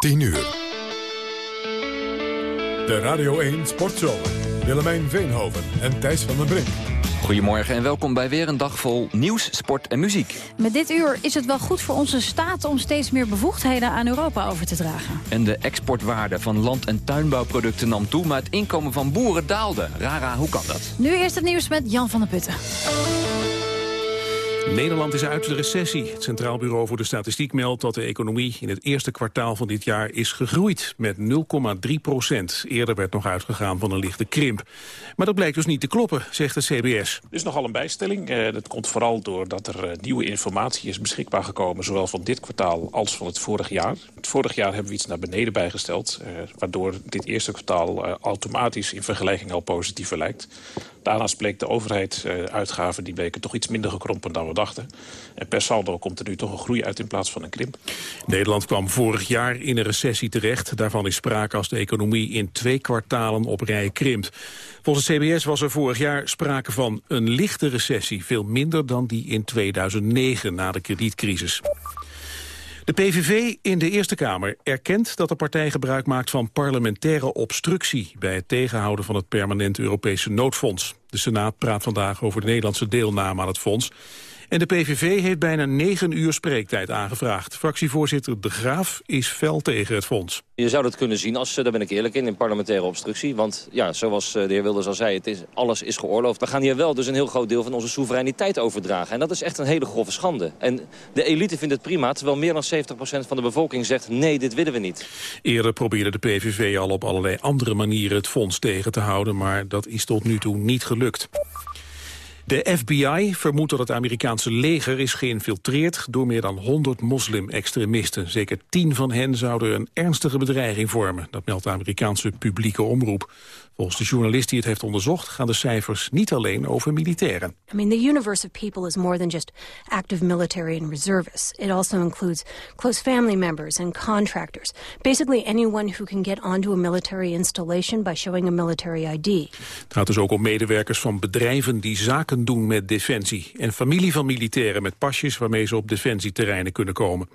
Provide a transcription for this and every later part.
10 uur. De Radio 1 Sportzomer. Willemijn Veenhoven en Thijs van den Brink. Goedemorgen en welkom bij weer een dag vol nieuws, sport en muziek. Met dit uur is het wel goed voor onze staat om steeds meer bevoegdheden aan Europa over te dragen. En de exportwaarde van land- en tuinbouwproducten nam toe, maar het inkomen van boeren daalde. Rara, hoe kan dat? Nu eerst het nieuws met Jan van der Putten. Nederland is uit de recessie. Het Centraal Bureau voor de Statistiek meldt dat de economie in het eerste kwartaal van dit jaar is gegroeid met 0,3 procent. Eerder werd nog uitgegaan van een lichte krimp. Maar dat blijkt dus niet te kloppen, zegt de CBS. Er is nogal een bijstelling. Eh, dat komt vooral doordat er eh, nieuwe informatie is beschikbaar gekomen... zowel van dit kwartaal als van het vorig jaar. Het vorig jaar hebben we iets naar beneden bijgesteld... Eh, waardoor dit eerste kwartaal automatisch in vergelijking al positiever lijkt. Daarnaast bleek de overheid eh, uitgaven die bleken toch iets minder gekrompen dan we dachten. En per saldo komt er nu toch een groei uit in plaats van een krimp. Nederland kwam vorig jaar in een recessie terecht. Daarvan is sprake als de economie in twee kwartalen op rij krimpt. Volgens het CBS was er vorig jaar sprake van een lichte recessie. Veel minder dan die in 2009 na de kredietcrisis. De PVV in de Eerste Kamer erkent dat de partij gebruik maakt van parlementaire obstructie bij het tegenhouden van het permanent Europese noodfonds. De Senaat praat vandaag over de Nederlandse deelname aan het fonds. En de PVV heeft bijna negen uur spreektijd aangevraagd. Fractievoorzitter De Graaf is fel tegen het fonds. Je zou dat kunnen zien als, eh, daar ben ik eerlijk in, in parlementaire obstructie. Want ja, zoals eh, de heer Wilders al zei, het is, alles is geoorloofd. We gaan hier wel dus een heel groot deel van onze soevereiniteit overdragen. En dat is echt een hele grove schande. En de elite vindt het prima, terwijl meer dan 70% van de bevolking zegt... nee, dit willen we niet. Eerder probeerde de PVV al op allerlei andere manieren het fonds tegen te houden... maar dat is tot nu toe niet gelukt. De FBI vermoedt dat het Amerikaanse leger is geïnfiltreerd door meer dan 100 moslim-extremisten. Zeker tien van hen zouden een ernstige bedreiging vormen. Dat meldt de Amerikaanse publieke omroep. Volgens de journalist die het heeft onderzocht gaan de cijfers niet alleen over militairen. I mean, the universe of people is more than just active military and reservists. It also includes close family members and contractors. Basically anyone who can get onto a military installation by showing a military ID. Het gaat dus ook om medewerkers van bedrijven die zaken doen met defensie. En familie van militairen met pasjes waarmee ze op defensieterreinen kunnen komen.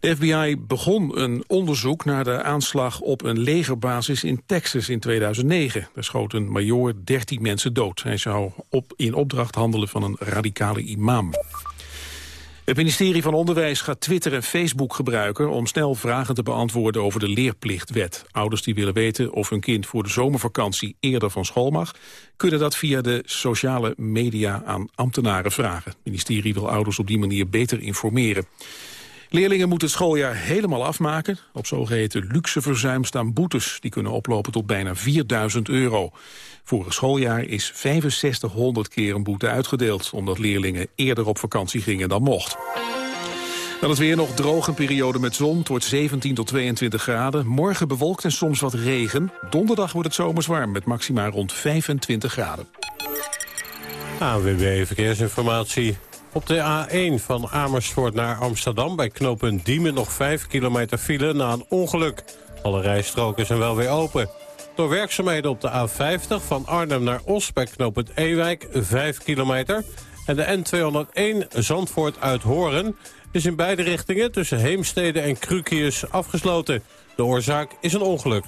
De FBI begon een onderzoek naar de aanslag op een legerbasis in Texas in 2009. Daar schoot een major 13 mensen dood. Hij zou op, in opdracht handelen van een radicale imam. Het ministerie van Onderwijs gaat Twitter en Facebook gebruiken... om snel vragen te beantwoorden over de leerplichtwet. Ouders die willen weten of hun kind voor de zomervakantie eerder van school mag... kunnen dat via de sociale media aan ambtenaren vragen. Het ministerie wil ouders op die manier beter informeren. Leerlingen moeten het schooljaar helemaal afmaken. Op zogeheten luxe verzuim staan boetes. Die kunnen oplopen tot bijna 4000 euro. Vorig schooljaar is 6500 keer een boete uitgedeeld... omdat leerlingen eerder op vakantie gingen dan mocht. Dan het weer nog droog een periode met zon. Het wordt 17 tot 22 graden. Morgen bewolkt en soms wat regen. Donderdag wordt het zomers warm met maxima rond 25 graden. AWB Verkeersinformatie. Op de A1 van Amersfoort naar Amsterdam bij knooppunt Diemen nog 5 kilometer file na een ongeluk. Alle rijstroken zijn wel weer open. Door werkzaamheden op de A50 van Arnhem naar Os bij knooppunt Ewijk 5 kilometer. En de N201 Zandvoort uit Horen is in beide richtingen tussen Heemstede en Krukius afgesloten. De oorzaak is een ongeluk.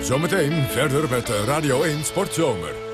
Zometeen verder met Radio 1 Sportzomer.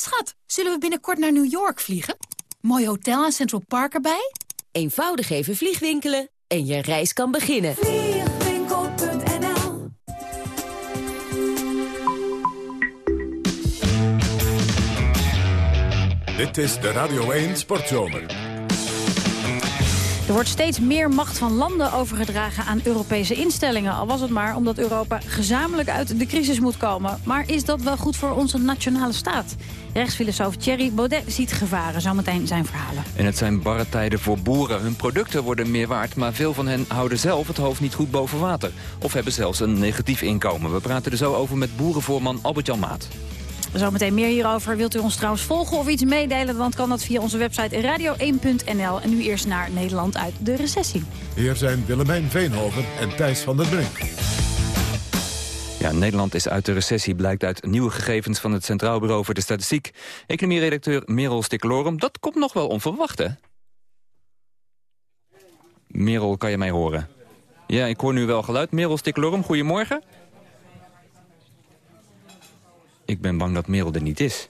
Schat, zullen we binnenkort naar New York vliegen? Mooi hotel en Central Park erbij? Eenvoudig even vliegwinkelen en je reis kan beginnen. Vliegwinkel.nl Dit is de Radio 1 Sportzomer. Er wordt steeds meer macht van landen overgedragen aan Europese instellingen. Al was het maar omdat Europa gezamenlijk uit de crisis moet komen. Maar is dat wel goed voor onze nationale staat? Rechtsfilosoof Thierry Baudet ziet gevaren. Zometeen zijn verhalen. En het zijn barre tijden voor boeren. Hun producten worden meer waard, maar veel van hen houden zelf het hoofd niet goed boven water. Of hebben zelfs een negatief inkomen. We praten er zo over met boerenvoorman Albert-Jan Maat. Zometeen meer hierover. Wilt u ons trouwens volgen of iets meedelen... dan kan dat via onze website radio1.nl. En nu eerst naar Nederland uit de recessie. Hier zijn Willemijn Veenhoven en Thijs van der Brink. Ja, Nederland is uit de recessie, blijkt uit nieuwe gegevens van het Centraal Bureau voor de Statistiek. Economie-redacteur Merel Stikkelorum, dat komt nog wel onverwacht, hè? Merel, kan je mij horen? Ja, ik hoor nu wel geluid. Merel Stikkelorum, goedemorgen. Ik ben bang dat Merel er niet is.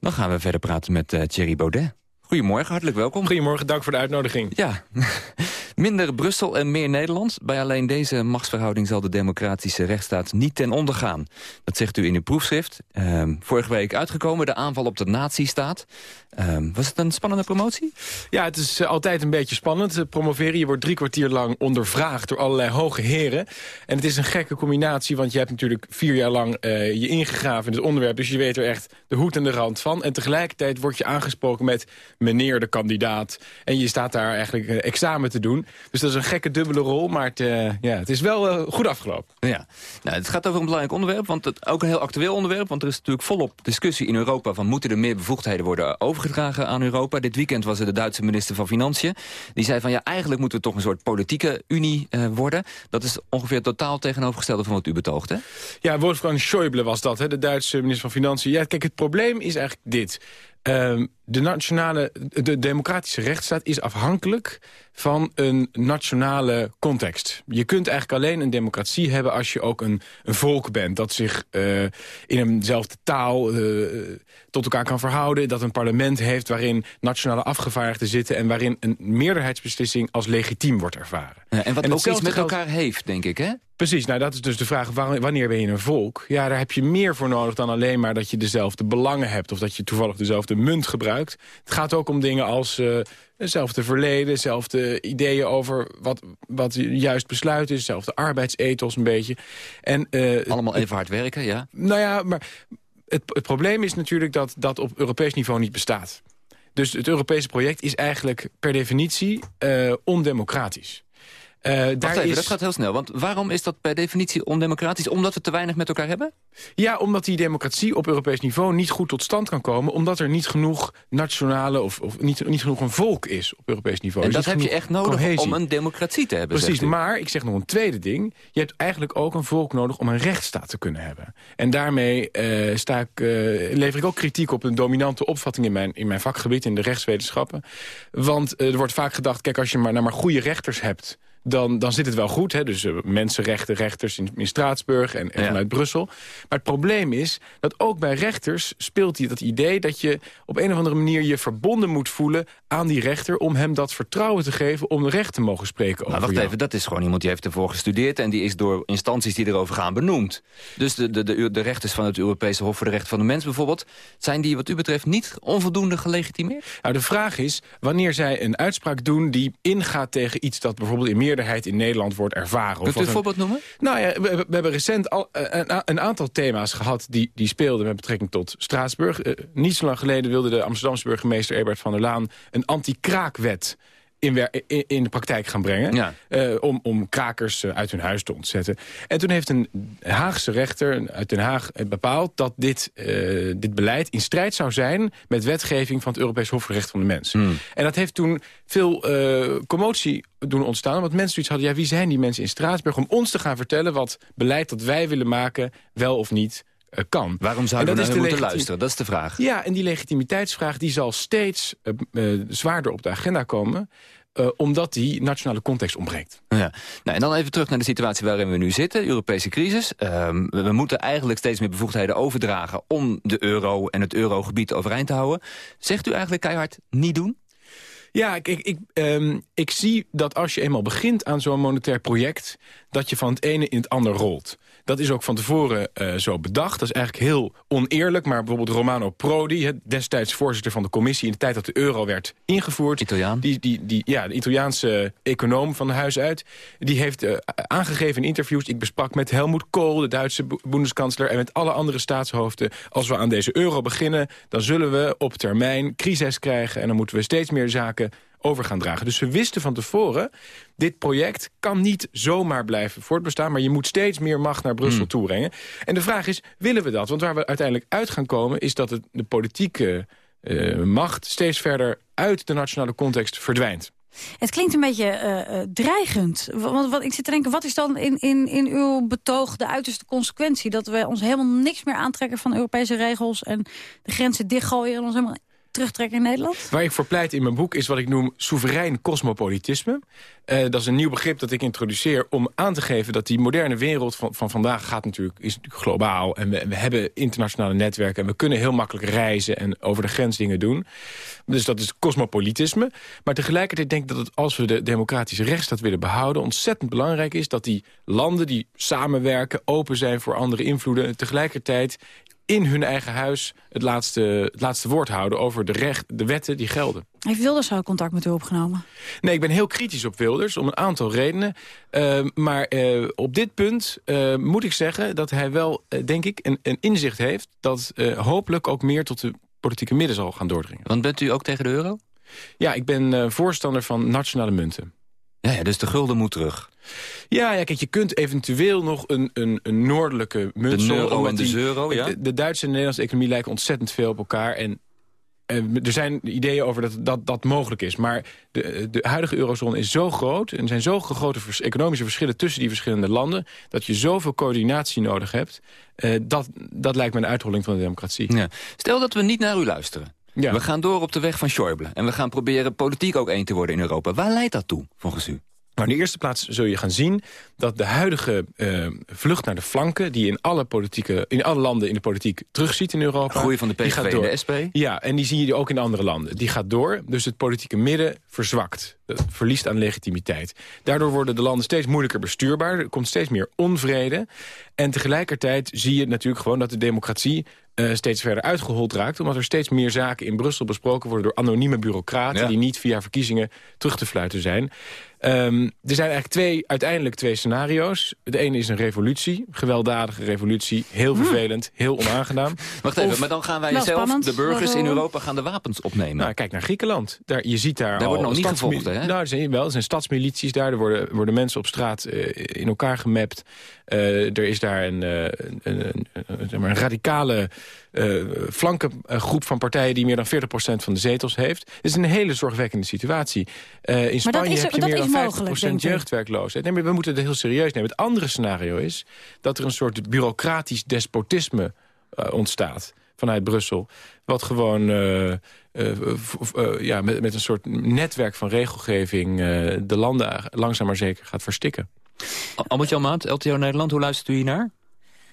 Dan gaan we verder praten met uh, Thierry Baudet. Goedemorgen, hartelijk welkom. Goedemorgen, dank voor de uitnodiging. Ja, minder Brussel en meer Nederland. Bij alleen deze machtsverhouding zal de democratische rechtsstaat niet ten onder gaan. Dat zegt u in uw proefschrift. Uh, vorige week uitgekomen, de aanval op de nazistaat. Uh, was het een spannende promotie? Ja, het is uh, altijd een beetje spannend. Promoveren, je wordt drie kwartier lang ondervraagd door allerlei hoge heren. En het is een gekke combinatie, want je hebt natuurlijk vier jaar lang uh, je ingegraven in het onderwerp. Dus je weet er echt de hoed en de rand van. En tegelijkertijd word je aangesproken met meneer de kandidaat. En je staat daar eigenlijk examen te doen. Dus dat is een gekke dubbele rol, maar het, ja, het is wel goed afgelopen. Ja, nou, het gaat over een belangrijk onderwerp, want het, ook een heel actueel onderwerp. Want er is natuurlijk volop discussie in Europa van moeten er meer bevoegdheden worden overgedragen aan Europa. Dit weekend was er de Duitse minister van Financiën. Die zei van ja, eigenlijk moeten we toch een soort politieke unie uh, worden. Dat is ongeveer totaal tegenovergestelde van wat u betoogt, hè? Ja, Wolfgang Schäuble was dat, hè, de Duitse minister van Financiën. Ja, kijk, het probleem is eigenlijk dit. Uh, de nationale, de democratische rechtsstaat is afhankelijk van een nationale context. Je kunt eigenlijk alleen een democratie hebben als je ook een, een volk bent... dat zich uh, in eenzelfde taal uh, tot elkaar kan verhouden... dat een parlement heeft waarin nationale afgevaardigden zitten... en waarin een meerderheidsbeslissing als legitiem wordt ervaren. Ja, en wat en ook iets met elkaar heeft, denk ik, hè? Precies, nou dat is dus de vraag, wanneer ben je een volk? Ja, daar heb je meer voor nodig dan alleen maar dat je dezelfde belangen hebt... of dat je toevallig dezelfde munt gebruikt. Het gaat ook om dingen als uh, hetzelfde verleden, hetzelfde ideeën over wat, wat juist besluit is, hetzelfde arbeidsethos een beetje. En, uh, Allemaal even hard werken, ja? Nou ja, maar het, het probleem is natuurlijk dat dat op Europees niveau niet bestaat. Dus het Europese project is eigenlijk per definitie uh, ondemocratisch. Uh, daar even, is... dat gaat heel snel. Want waarom is dat per definitie ondemocratisch? Omdat we te weinig met elkaar hebben? Ja, omdat die democratie op Europees niveau niet goed tot stand kan komen. Omdat er niet genoeg nationale of, of niet, niet genoeg een volk is op Europees niveau. En dat heb je echt nodig cohesie. om een democratie te hebben. Precies, maar ik zeg nog een tweede ding. Je hebt eigenlijk ook een volk nodig om een rechtsstaat te kunnen hebben. En daarmee uh, sta ik, uh, lever ik ook kritiek op een dominante opvatting in mijn, in mijn vakgebied, in de rechtswetenschappen. Want er wordt vaak gedacht, kijk, als je maar, nou maar goede rechters hebt dan, dan zit het wel goed. Hè? Dus uh, mensenrechten, rechters in, in Straatsburg en, en vanuit Brussel. Maar het probleem is dat ook bij rechters speelt die dat idee... dat je op een of andere manier je verbonden moet voelen aan die rechter... om hem dat vertrouwen te geven om recht te mogen spreken nou, over wacht even, dat is gewoon iemand die heeft ervoor gestudeerd... en die is door instanties die erover gaan benoemd. Dus de, de, de, de rechters van het Europese Hof voor de Rechten van de Mens bijvoorbeeld... zijn die wat u betreft niet onvoldoende gelegitimeerd? Nou, de vraag is wanneer zij een uitspraak doen... die ingaat tegen iets dat bijvoorbeeld in meer meerderheid in Nederland wordt ervaren. Kunt u een voorbeeld noemen? Nou ja, we, we hebben recent al, uh, een, een, aantal thema's gehad die, die speelden met betrekking tot Straatsburg. Uh, niet zo lang geleden wilde de Amsterdamse burgemeester Ebert van der Laan een anti-kraakwet in, in, in, de praktijk gaan brengen. Ja. Uh, om, om krakers uh, uit hun huis te ontzetten. En toen heeft een Haagse rechter uit Den Haag bepaald... dat dit, uh, dit beleid in strijd zou zijn met wetgeving... van het Europees Hof voor Recht van de Mens. Hmm. En dat heeft toen veel commotie doen ontstaan. Want mensen zoiets hadden, ja, wie zijn die mensen in Straatsburg... om ons te gaan vertellen wat beleid dat wij willen maken... wel of niet kan. Waarom zouden we naar moeten luisteren? Dat is de vraag. Ja, en die legitimiteitsvraag die zal steeds uh, uh, zwaarder op de agenda komen. Uh, omdat die nationale context ontbreekt. Ja. Nou, en dan even terug naar de situatie waarin we nu zitten. Europese crisis. Uh, we moeten eigenlijk steeds meer bevoegdheden overdragen... om de euro en het eurogebied overeind te houden. Zegt u eigenlijk keihard niet doen? Ja, ik, ik, um, ik zie dat als je eenmaal begint aan zo'n monetair project... dat je van het ene in het ander rolt. Dat is ook van tevoren uh, zo bedacht. Dat is eigenlijk heel oneerlijk. Maar bijvoorbeeld Romano Prodi, destijds voorzitter van de commissie... in de tijd dat de euro werd ingevoerd... Italiaan. Die, die, die, ja, de Italiaanse econoom van huis uit... die heeft uh, aangegeven in interviews... ik besprak met Helmoet Kool, de Duitse boendeskansler... en met alle andere staatshoofden... als we aan deze euro beginnen... dan zullen we op termijn crisis krijgen... en dan moeten we steeds meer zaken over gaan dragen. Dus we wisten van tevoren, dit project kan niet zomaar blijven voortbestaan... maar je moet steeds meer macht naar Brussel mm. toebrengen. En de vraag is, willen we dat? Want waar we uiteindelijk uit gaan komen... is dat het, de politieke uh, macht steeds verder uit de nationale context verdwijnt. Het klinkt een beetje uh, dreigend. Want wat, ik zit te denken, wat is dan in, in, in uw betoog de uiterste consequentie? Dat we ons helemaal niks meer aantrekken van Europese regels... en de grenzen dichtgooien en ons helemaal terugtrekken in Nederland? Waar ik voor pleit in mijn boek is wat ik noem soeverein cosmopolitisme. Uh, dat is een nieuw begrip dat ik introduceer om aan te geven... dat die moderne wereld van, van vandaag gaat natuurlijk, is globaal. En we, we hebben internationale netwerken en we kunnen heel makkelijk reizen... en over de grens dingen doen. Dus dat is cosmopolitisme. Maar tegelijkertijd denk ik dat het, als we de democratische rechtsstaat willen behouden... ontzettend belangrijk is dat die landen die samenwerken... open zijn voor andere invloeden... tegelijkertijd in hun eigen huis het laatste, het laatste woord houden... over de, recht, de wetten die gelden. Heeft Wilders al contact met u opgenomen? Nee, ik ben heel kritisch op Wilders, om een aantal redenen. Uh, maar uh, op dit punt uh, moet ik zeggen dat hij wel, denk ik, een, een, inzicht heeft... dat hopelijk ook meer tot de politieke midden zal gaan doordringen. Want bent u ook tegen de euro? Ja, ik ben voorstander van nationale munten. Ja, ja, dus de gulden moet terug. Ja, ja, kijk, je kunt eventueel nog een, een, een noordelijke munt... De euro en de euro, ja? De, de, Duitse en de Nederlandse economie lijken ontzettend veel op elkaar. En er zijn ideeën over dat dat, dat mogelijk is. Maar de, de huidige eurozone is zo groot... en er zijn zo grote economische verschillen tussen die verschillende landen... dat je zoveel coördinatie nodig hebt. Uh, dat, dat lijkt me een uitholling van de democratie. Ja. Stel dat we niet naar u luisteren. Ja. We gaan door op de weg van Schäuble. En we gaan proberen politiek ook één te worden in Europa. Waar leidt dat toe, volgens u? Maar in de eerste plaats zul je gaan zien dat de huidige uh, vlucht naar de flanken... die in alle, politieke, in alle landen in de politiek terugziet in Europa... Groei van de PVV en de SP? Ja, en die zie je ook in andere landen. Die gaat door, dus het politieke midden verzwakt. Het verliest aan legitimiteit. Daardoor worden de landen steeds moeilijker bestuurbaar. Er komt steeds meer onvrede. En tegelijkertijd zie je natuurlijk gewoon dat de democratie uh, steeds verder uitgehold raakt... omdat er steeds meer zaken in Brussel besproken worden... door anonieme bureaucraten die niet via verkiezingen terug te fluiten zijn. Um, er zijn eigenlijk twee, uiteindelijk twee scenario's. Het ene is een revolutie, gewelddadige revolutie. Heel hm. vervelend, heel onaangenaam. Wacht even, maar dan gaan wij zelf, de burgers in Europa, gaan de wapens opnemen. Nou, kijk naar Griekenland. Daar, je ziet daar, daar wordt nog niet gevochten, hè? Nou, er zijn, wel, er zijn stadsmilities daar. Er worden, worden mensen op straat uh, in elkaar gemapt. Uh, er is daar een, uh, een, een, een, een radicale uh, flankengroep van partijen... die meer dan 40% van de zetels heeft. Het is een hele zorgwekkende situatie. In Spanje is, heb je meer dan 50% jeugdwerkloosheid. Nee, maar we moeten het heel serieus nemen. Het andere scenario is dat er een soort bureaucratisch despotisme ontstaat vanuit Brussel. Wat gewoon uh, uh, ja, met, met een soort netwerk van regelgeving... de landen langzaam maar zeker gaat verstikken. Albert-Jan Maat, LTO Nederland, hoe luistert u hier naar?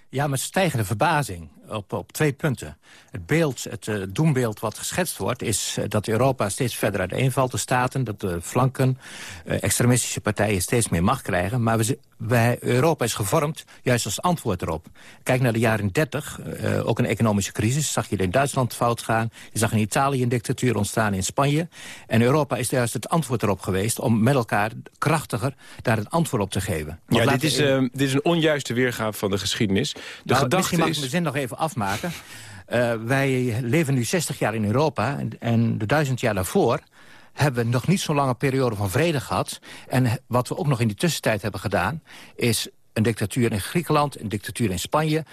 Ja, met stijgende verbazing op, op twee punten. Het beeld, het uh, doembeeld wat geschetst wordt... is uh, dat Europa steeds verder uiteenvalt. De staten, dat de flanken, uh, extremistische partijen steeds meer macht krijgen. Maar we, wij, Europa is gevormd juist als antwoord erop. Kijk naar de jaren 30, ook een economische crisis. Zag je in Duitsland fout gaan. Je zag in Italië een dictatuur ontstaan in Spanje. En Europa is juist het antwoord erop geweest... om met elkaar krachtiger daar een antwoord op te geven. ja, dit is, dit is een onjuiste weergave van de geschiedenis. De nou, gedachte mag is... ik mijn zin nog even afmaken. Uh, wij leven nu 60 jaar in Europa en, en de duizend jaar daarvoor hebben we nog niet zo'n lange periode van vrede gehad. En wat we ook nog in die tussentijd hebben gedaan... is een dictatuur in Griekenland, een dictatuur in Spanje...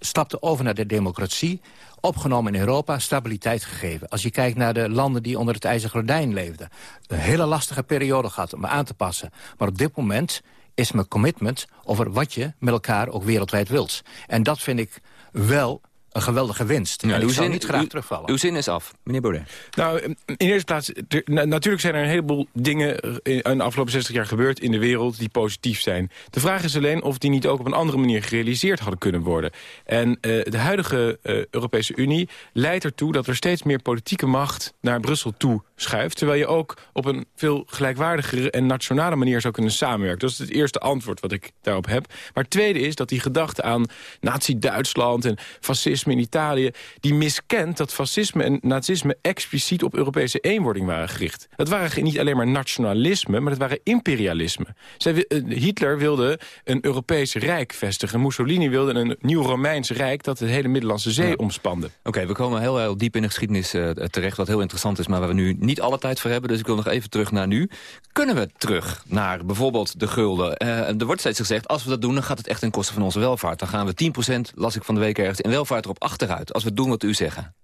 stapte over naar de democratie, opgenomen in Europa, stabiliteit gegeven. Als je kijkt naar de landen die onder het ijzeren gordijn leefden... een hele lastige periode gehad om aan te passen. Maar op dit moment is mijn commitment over wat je met elkaar ook wereldwijd wilt. En dat vind ik wel een geweldige winst. Ja, en ik zou niet graag terugvallen. Uw zin is af, meneer Baudet. Nou, in eerste plaats, natuurlijk zijn er een heleboel dingen... in de afgelopen 60 jaar gebeurd in de wereld die positief zijn. De vraag is alleen of die niet ook op een andere manier gerealiseerd hadden kunnen worden. En uh, de huidige uh, Europese Unie leidt ertoe dat er steeds meer politieke macht naar Brussel toe schuift... terwijl je ook op een veel gelijkwaardigere en nationale manier zou kunnen samenwerken. Dat is het eerste antwoord wat ik daarop heb. Maar het tweede is dat die gedachte aan nazi-Duitsland en fascisme in Italië... die miskent dat fascisme en nazisme expliciet op Europese eenwording waren gericht. Dat waren niet alleen maar nationalisme, maar dat waren imperialisme. Zij, eh, Hitler wilde een Europees rijk vestigen. Mussolini wilde een nieuw Romeins rijk dat de hele Middellandse Zee omspande. Oké, we komen heel, heel diep in de geschiedenis uh, terecht, wat heel interessant is... maar waar we nu niet alle tijd voor hebben, dus ik wil nog even terug naar nu. Kunnen we terug naar bijvoorbeeld de gulden? Uh, er wordt steeds gezegd, als we dat doen, dan gaat het echt ten koste van onze welvaart. Dan gaan we 10%, las ik van de week ergens, in welvaart erop achteruit. Als we doen wat u zeggen.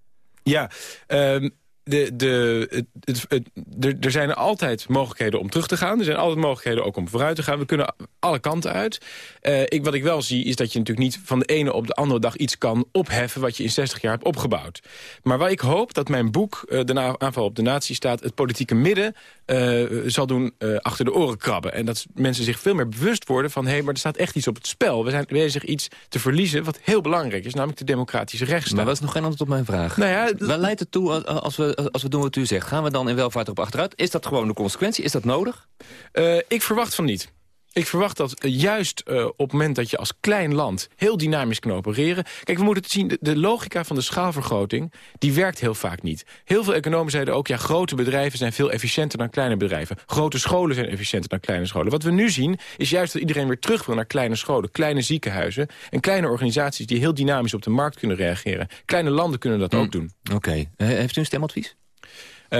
Ja, um, de, de, het, het, er, zijn altijd mogelijkheden om terug te gaan. Er zijn altijd mogelijkheden ook om vooruit te gaan. We kunnen alle kanten uit. Uh, ik, wat ik wel zie is dat je natuurlijk niet van de ene op de andere dag iets kan opheffen... wat je in 60 jaar hebt opgebouwd. Maar waar ik hoop dat mijn boek, uh, de aanval op de natie staat... het politieke midden uh, zal doen achter de oren krabben. En dat mensen zich veel meer bewust worden van... hé, hey, maar er staat echt iets op het spel. We zijn bezig iets te verliezen wat heel belangrijk is... namelijk de democratische rechtsstaat. Maar dat is nog geen antwoord op mijn vraag. Nou ja, Waar leidt het toe als we als we doen wat u zegt, gaan we dan in welvaart erop achteruit? Is dat gewoon de consequentie? Is dat nodig? Uh, ik verwacht van niet. Ik verwacht dat juist uh, op het moment dat je als klein land heel dynamisch kan opereren... Kijk, we moeten het zien, de, de, logica van de schaalvergroting, die werkt heel vaak niet. Heel veel economen zeiden ook, ja, grote bedrijven zijn veel efficiënter dan kleine bedrijven. Grote scholen zijn efficiënter dan kleine scholen. Wat we nu zien, is juist dat iedereen weer terug wil naar kleine scholen, kleine ziekenhuizen... en kleine organisaties die heel dynamisch op de markt kunnen reageren. Kleine landen kunnen dat mm. ook doen. Oké. Okay. heeft u een stemadvies?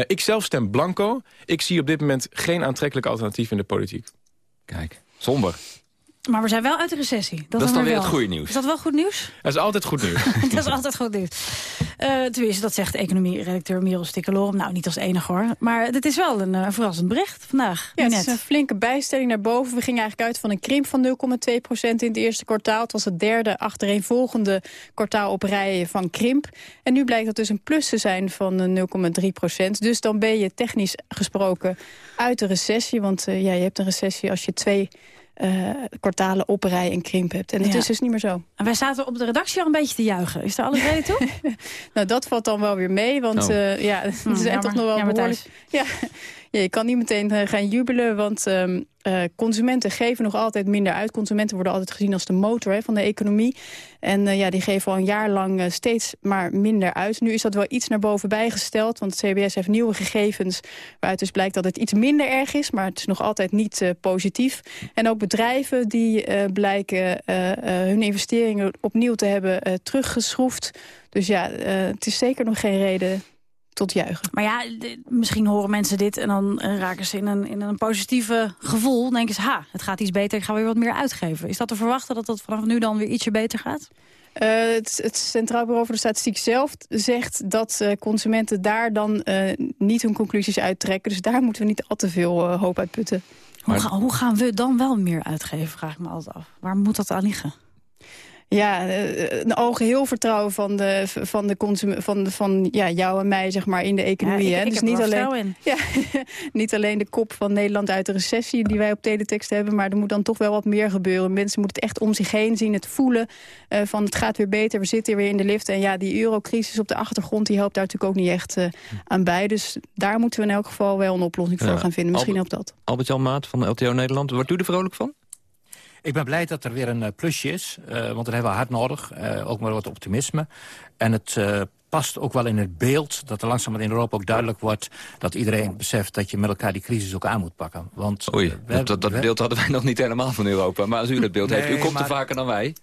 Ik zelf stem blanco. Ik zie op dit moment geen aantrekkelijk alternatief in de politiek. Kijk, somber. Maar we zijn wel uit de recessie. Dat, dat is dan weer het goede nieuws. Is dat wel goed nieuws? Dat is altijd goed nieuws. dat is altijd goed nieuws. Uh, tenminste, dat zegt economie-redacteur Merel Stikkelorum. Nou, niet als enige hoor. Maar het is wel een uh, verrassend bericht vandaag. Ja, het is een flinke bijstelling naar boven. We gingen eigenlijk uit van een krimp van 0,2 procent in het eerste kwartaal. Het was het derde achtereenvolgende kwartaal op rij van krimp. En nu blijkt dat dus een plus te zijn van 0,3 procent. Dus dan ben je technisch gesproken uit de recessie. Want uh, ja, je hebt een recessie als je twee uh, kwartalen op rij en krimp hebt. En het Ja. is dus niet meer zo. En wij zaten op de redactie al een beetje te juichen. Is daar alles reden toe? nou, dat valt dan wel weer mee, want Oh. eh, ja, er zijn toch nog wel behoorlijk... Ja, ja, je kan niet meteen eh, gaan jubelen, want ehm, eh, consumenten geven nog altijd minder uit. Consumenten worden altijd gezien als de motor hè, van de economie. En eh, ja, die geven al een jaar lang steeds maar minder uit. Nu is dat wel iets naar boven bijgesteld, want het CBS heeft nieuwe gegevens... waaruit dus blijkt dat het iets minder erg is, maar het is nog altijd niet positief. En ook bedrijven die blijken hun investeringen opnieuw te hebben teruggeschroefd. Dus ja, het is zeker nog geen reden tot juichen. Maar ja, misschien horen mensen dit en dan eh, raken ze in een, in een positieve gevoel. Dan denken ze, ha, het gaat iets beter, ik ga weer wat meer uitgeven. Is dat te verwachten dat dat vanaf nu dan weer ietsje beter gaat? Eh, het, het Centraal Bureau voor de Statistiek zelf zegt dat eh, consumenten daar dan eh, niet hun conclusies uittrekken. Dus daar moeten we niet al te veel hoop uit putten. Hoe, ga- hoe gaan we dan wel meer uitgeven, vraag ik me altijd af. Waar moet dat aan liggen? Ja, eh, een algeheel vertrouwen van, de, van, de consum van, de, van ja, jou en mij zeg maar, in de economie. Ja, ik- hè? ik dus heb er niet alleen, ja, niet alleen de kop van Nederland uit de recessie die wij op teletext hebben, maar er moet dan toch wel wat meer gebeuren. Mensen moeten het echt om zich heen zien, het voelen eh, van het gaat weer beter, we zitten weer in de lift. En ja, die eurocrisis op de achtergrond die helpt daar natuurlijk ook niet echt eh, aan bij. Dus daar moeten we in elk geval wel een oplossing voor Ja, gaan vinden. Misschien helpt dat. Albert-Jan Maat van LTO Nederland, wordt u er vrolijk van? Ik ben blij dat er weer een eh, plusje is, eh, want dat hebben we hard nodig. Eh, ook maar wat optimisme. En het past ook wel in het beeld dat er langzaam in Europa ook duidelijk wordt... dat iedereen beseft dat je met elkaar die crisis ook aan moet pakken. Want, Oei, we dat, dat, we- beeld hadden wij nog niet helemaal van Europa. Maar als u dat beeld heeft, u komt er vaker dan wij.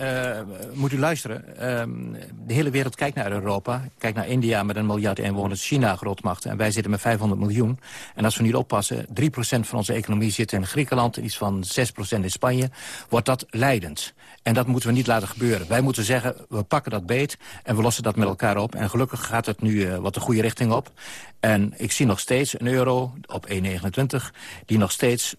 Eh, moet u luisteren. Ehm, de hele wereld kijkt naar Europa. Kijkt naar India met een miljard inwoners. China grootmacht. En wij zitten met 500 miljoen. En als we niet oppassen, 3% van onze economie zit in Griekenland. Iets van 6% in Spanje. Wordt dat leidend. En dat moeten we niet laten gebeuren. Wij moeten zeggen, we pakken dat beet en we lossen dat met elkaar op. En gelukkig gaat het nu eh, wat de goede richting op. En ik zie nog steeds een euro op 1,29... die nog steeds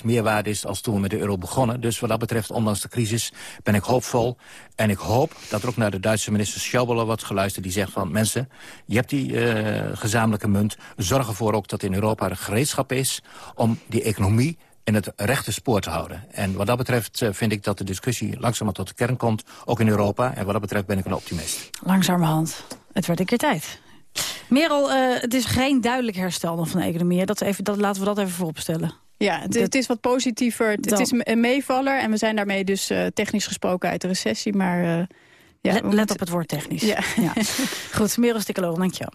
30% meerwaarde is als toen we met de euro begonnen. Dus wat dat betreft, ondanks de crisis, ben ik hoopvol. En ik hoop dat er ook naar de Duitse minister Schäuble wordt geluisterd... die zegt van, mensen, je hebt die eh, gezamenlijke munt. Zorg ervoor ook dat in Europa er gereedschap is... om die economie in het rechte spoor te houden. En wat dat betreft eh, vind ik dat de discussie langzamerhand tot de kern komt. Ook in Europa. En wat dat betreft ben ik een optimist. Langzamerhand. Het werd een keer tijd. Merel, eh, het is geen duidelijk herstel van de economie. Dat even, dat, laten we dat even vooropstellen. Ja, het, het is wat positiever. Het, het is een meevaller en we zijn daarmee dus uh, technisch gesproken uit de recessie. Maar uh, ja, let, let op het woord technisch. Ja. ja. Goed, Merel Stikkeloog, dankjewel.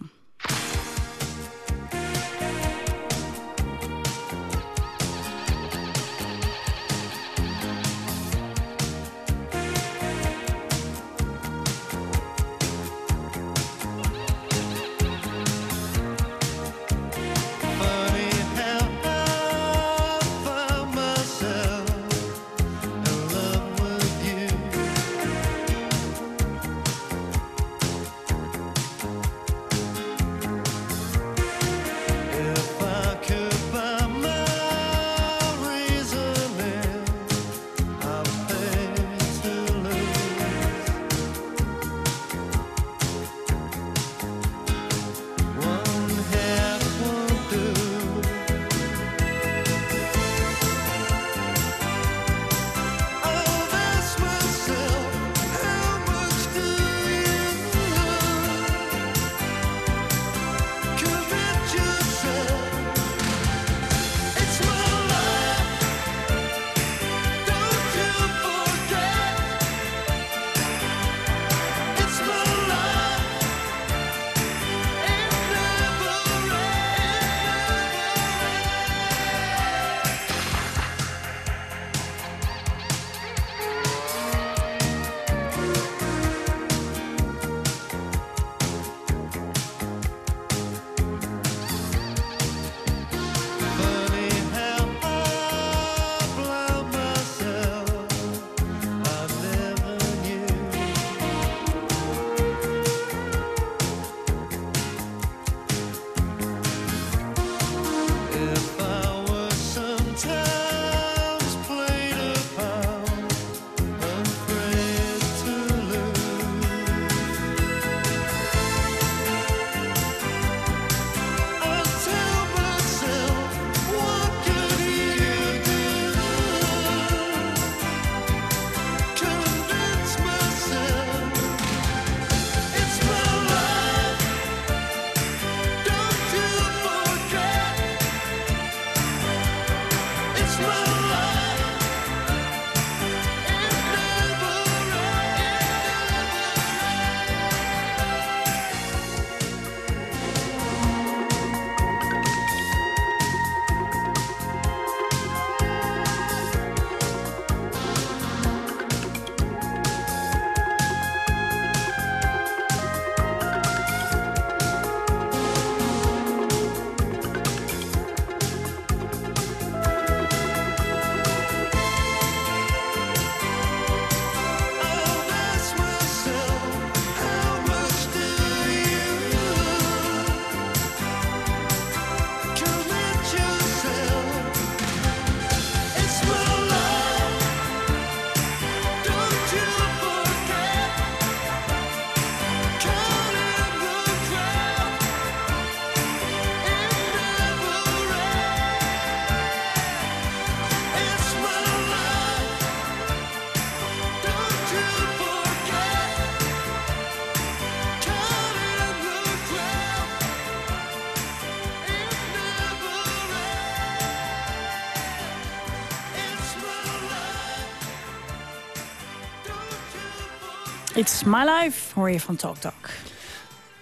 It's My Life, hoor je van Talk Talk.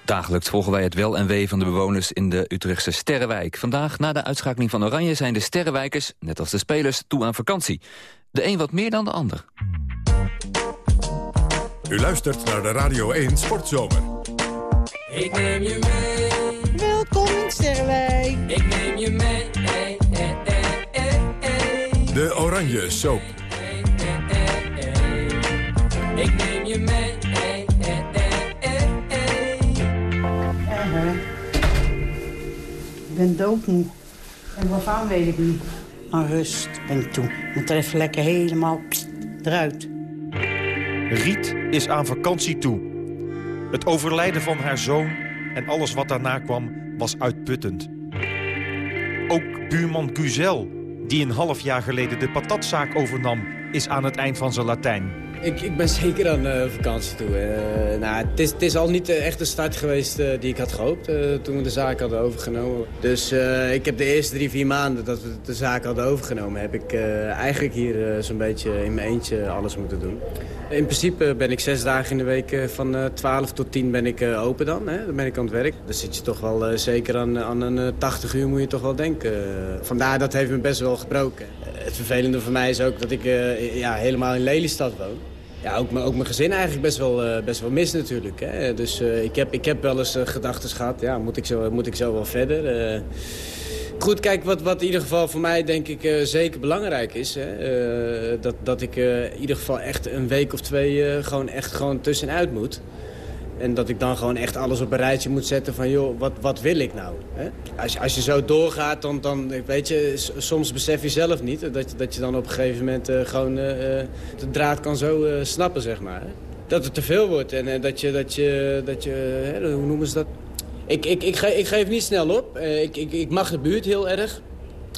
Dagelijks volgen wij het wel en wee van de bewoners in de Utrechtse Sterrenwijk. Vandaag, na de uitschakeling van Oranje, zijn de Sterrenwijkers, net als de spelers, toe aan vakantie. De een wat meer dan de ander. U luistert naar de Radio 1 Sportzomer. Ik neem je mee. Welkom in Sterrenwijk. Ik neem je mee. Hey, hey, hey, de Oranje Soap. Ik neem mee. Ik ben doodmoe. En waarvan weet ik niet. Maar rust ben ik toe. Moet er even lekker helemaal pst, eruit. Riet is aan vakantie toe. Het overlijden van haar zoon en alles wat daarna kwam was uitputtend. Ook buurman Guzel, die een half jaar geleden de patatzaak overnam... is aan het eind van zijn Latijn. Ik, ik ben zeker aan uh, vakantie toe. Uh, nou, het, is, het is al niet echt de start geweest uh, die ik had gehoopt toen we de zaak hadden overgenomen. Dus ik heb de eerste drie, vier maanden dat we de zaak hadden overgenomen... heb ik eigenlijk hier zo'n beetje in mijn eentje alles moeten doen. In principe ben ik zes dagen in de week van 12 tot 10 ben ik open dan. Hè? Dan ben ik aan het werk. Dan zit je toch wel zeker aan, aan een 80 uur moet je toch wel denken. vandaar dat heeft me best wel gebroken. Het vervelende voor mij is ook dat ik ja, helemaal in Lelystad woon. Ja, ook, ook mijn gezin eigenlijk best wel, uh, best wel mis natuurlijk. Hè. Dus uh, ik, heb, ik heb wel eens gedachten gehad, ja, moet ik zo, moet ik zo wel verder? goed, kijk, wat, wat in ieder geval voor mij denk ik zeker belangrijk is... Hè, dat, dat ik in ieder geval echt een week of twee gewoon echt gewoon tussenuit moet... En dat ik dan gewoon echt alles op een rijtje moet zetten van, joh, wat, wat wil ik nou? Hè? Als, als je zo doorgaat, dan, dan weet je, soms besef je zelf niet... dat je, dat je dan op een gegeven moment uh, gewoon uh, de draad kan zo snappen, zeg maar. Hè? Dat het te veel wordt en dat je, dat je, dat je hoe noemen ze dat? Ik, ik, ik, ik geef niet snel op. ik, ik, ik mag de buurt heel erg.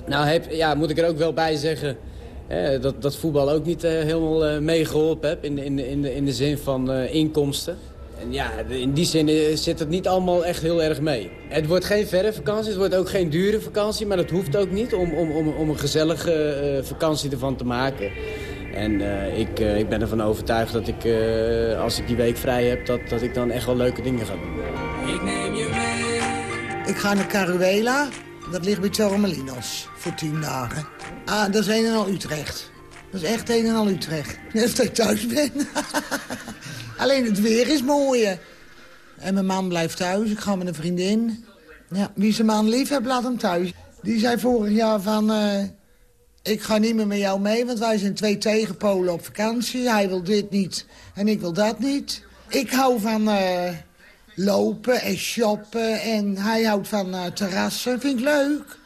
Nou heb, ja, moet ik er ook wel bij zeggen... dat, dat voetbal ook niet helemaal meegeholpen heb in, in, in, de, in de zin van inkomsten. En ja, in die zin eh, zit het niet allemaal echt heel erg mee. Het wordt geen verre vakantie, het wordt ook geen dure vakantie... maar dat hoeft ook niet om, om, om, om een gezellige uh, vakantie ervan te maken. En uh, ik, uh, ik ben ervan overtuigd dat ik, uh, als ik die week vrij heb... Dat, dat ik dan echt wel leuke dingen ga doen. Ik neem je mee. Ik ga naar Caruela. Dat ligt bij Torremolinos voor tien dagen. Ah, dat is een en al Utrecht. Dat is echt een en al Utrecht. Net als ik thuis ben. Alleen het weer is mooi. En mijn man blijft thuis. Ik ga met een vriendin. Ja, wie zijn man lief heeft, laat hem thuis. Die zei vorig jaar van... Uh, ik ga niet meer met jou mee, want wij zijn twee tegenpolen op vakantie. Hij wil dit niet en ik wil dat niet. Ik hou van uh, lopen en shoppen en hij houdt van uh, terrassen. Vind ik leuk.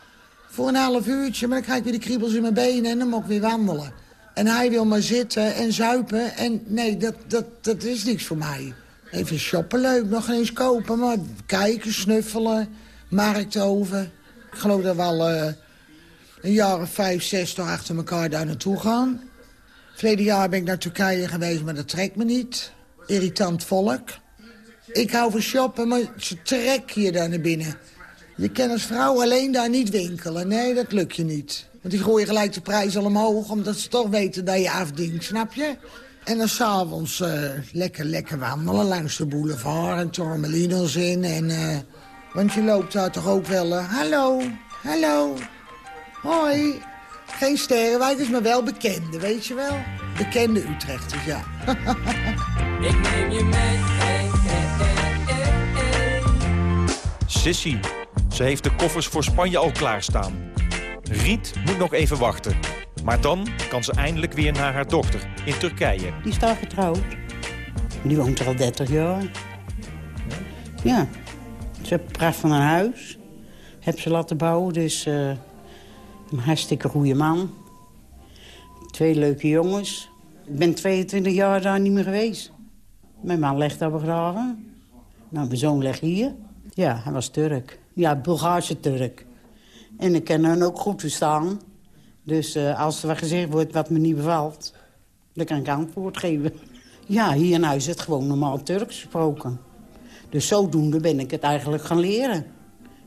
Voor een half uurtje, maar dan krijg ik weer de kriebels in mijn benen en dan moet ik weer wandelen. En hij wil maar zitten en zuipen. En nee, dat, dat, dat is niks voor mij. Even shoppen leuk, nog eens kopen. Maar kijken, snuffelen, markt over. Ik geloof dat we al uh, een jaar of vijf, zes toch achter elkaar daar naartoe gaan. Verleden jaar ben ik naar Turkije geweest, maar dat trekt me niet. Irritant volk. Ik hou van shoppen, maar ze trekken je daar naar binnen. Je kan als vrouw alleen daar niet winkelen. Nee, dat lukt je niet. Want die gooien gelijk de prijs al omhoog, omdat ze toch weten dat je afdingt, snap je? En dan s'avonds uh, lekker, lekker wandelen langs de boulevard en Tormelinos in. En, uh, want je loopt daar toch ook wel... Uh, hallo, hallo, hoi. Geen sterrenwijkers, maar wel bekende, weet je wel? Bekende Utrechters, ja. Ik neem je mee. Sissy, ze heeft de koffers voor Spanje al klaarstaan. Riet moet nog even wachten. Maar dan kan ze eindelijk weer naar haar dochter in Turkije. Die is daar getrouwd. Die woont er al 30 jaar. Ja. Ze heeft pracht van een huis. Heb ze laten bouwen, dus uh, een hartstikke goede man. Twee leuke jongens. Ik ben 22 jaar daar niet meer geweest. Mijn man legt daar begraven. Nou, mijn zoon legt hier. Ja, hij was Turk. Ja, Bulgaarse Turk. En ik ken hen ook goed verstaan. Dus uh, als er gezegd wordt wat me niet bevalt, dan kan ik antwoord geven. Ja, hier in huis is het gewoon normaal Turks gesproken. Dus zodoende ben ik het eigenlijk gaan leren.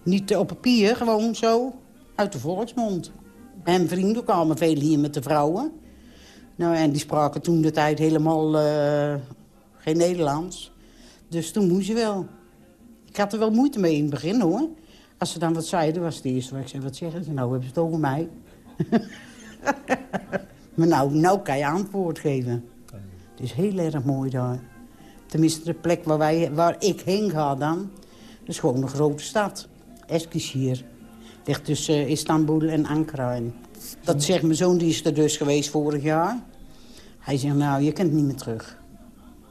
Niet op papier, gewoon zo, uit de volksmond. En vrienden kwamen veel hier met de vrouwen. Nou, en die spraken toen de tijd helemaal uh, geen Nederlands. Dus toen moest je wel. Ik had er wel moeite mee in het begin, hoor. Als ze dan wat zeiden, was het eerste wat ik zei, wat zeggen ze? Nou, hebben ze het over mij. maar nou, nou kan je antwoord geven. Het is heel erg mooi daar. Tenminste, de plek waar, wij, waar ik heen ga dan, dat is gewoon een grote stad. Eskişehir. Ligt tussen Istanbul en Ankara. Dat zegt mijn zoon, die is er dus geweest vorig jaar. Hij zegt, nou, je kunt niet meer terug.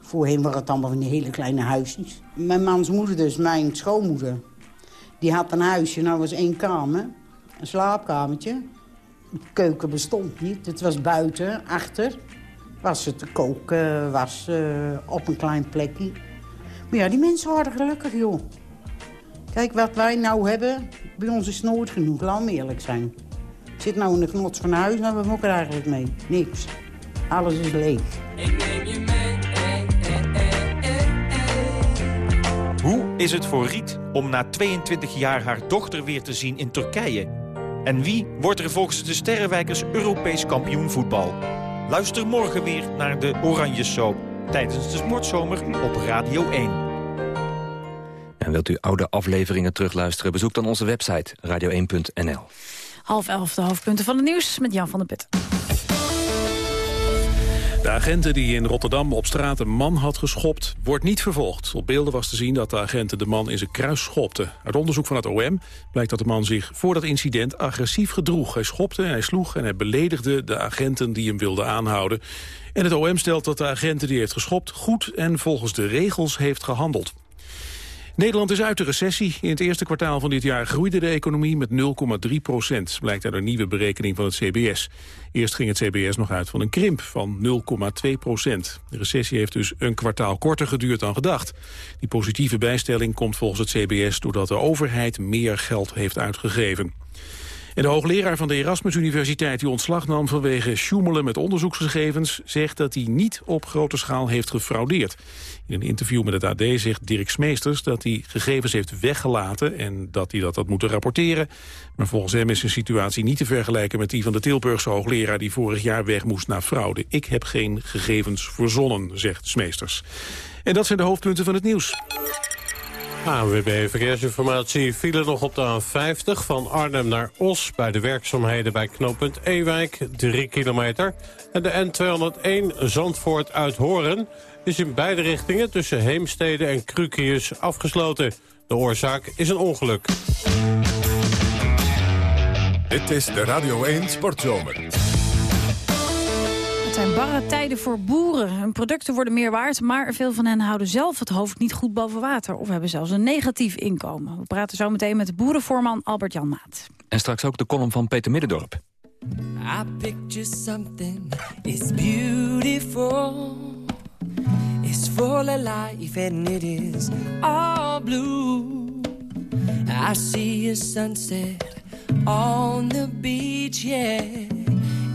Voorheen waren het allemaal van die hele kleine huisjes. Mijn mans moeder dus, mijn schoonmoeder... Die had een huisje, nou was één kamer, een slaapkamertje. De keuken bestond niet, het was buiten, achter. Was het te koken, was uh, op een klein plekje. Maar ja, die mensen waren gelukkig, joh. Kijk, wat wij nou hebben, bij ons is nooit genoeg, laat me eerlijk zijn. Ik zit nou in de knots van huis, nou, wat moet ik er eigenlijk mee? Niks. Alles is leeg. Ik neem je mee. Hoe is het voor Riet om na 22 jaar haar dochter weer te zien in Turkije? En wie wordt er volgens de Sterrenwijkers Europees kampioen voetbal? Luister morgen weer naar de Oranje Soap tijdens de Sportzomer op Radio 1. En wilt u oude afleveringen terugluisteren? Bezoek dan onze website radio1.nl. Half elf de hoofdpunten van het nieuws met Jan van der Putten. De agenten die in Rotterdam op straat een man had geschopt, wordt niet vervolgd. Op beelden was te zien dat de agenten de man in zijn kruis schopten. Uit onderzoek van het OM blijkt dat de man zich voor dat incident agressief gedroeg. Hij schopte, hij sloeg en hij beledigde de agenten die hem wilden aanhouden. En het OM stelt dat de agenten die heeft geschopt goed en volgens de regels heeft gehandeld. Nederland is uit de recessie. In het eerste kwartaal van dit jaar groeide de economie met 0,3 procent. Blijkt uit een nieuwe berekening van het CBS. Eerst ging het CBS nog uit van een krimp van 0,2 procent. De recessie heeft dus een kwartaal korter geduurd dan gedacht. Die positieve bijstelling komt volgens het CBS doordat de overheid meer geld heeft uitgegeven. En de hoogleraar van de Erasmus Universiteit die ontslag nam vanwege sjoemelen met onderzoeksgegevens zegt dat hij niet op grote schaal heeft gefraudeerd. In een interview met het AD zegt Dirk Smeesters dat hij gegevens heeft weggelaten en dat hij dat had moeten rapporteren. Maar volgens hem is zijn situatie niet te vergelijken met die van de Tilburgse hoogleraar die vorig jaar weg moest naar fraude. Ik heb geen gegevens verzonnen, zegt Smeesters. En dat zijn de hoofdpunten van het nieuws. ANWB Verkeersinformatie file nog op de A50 van Arnhem naar Os... bij de werkzaamheden bij knooppunt Ewijk, 3 kilometer. En de N201 Zandvoort uit Horen is in beide richtingen... tussen Heemstede en Krukius afgesloten. De oorzaak is een ongeluk. Dit is de Radio 1 Sportzomer. Barre tijden voor boeren. Hun producten worden meer waard, maar veel van hen houden zelf het hoofd niet goed boven water. Of hebben zelfs een negatief inkomen. We praten zo meteen met de boerenvoorman Albert-Jan Maat. En straks ook de column van Peter Middendorp. I picture something, it's beautiful. It's full of life and it is all blue. I see a sunset on the beach, yeah.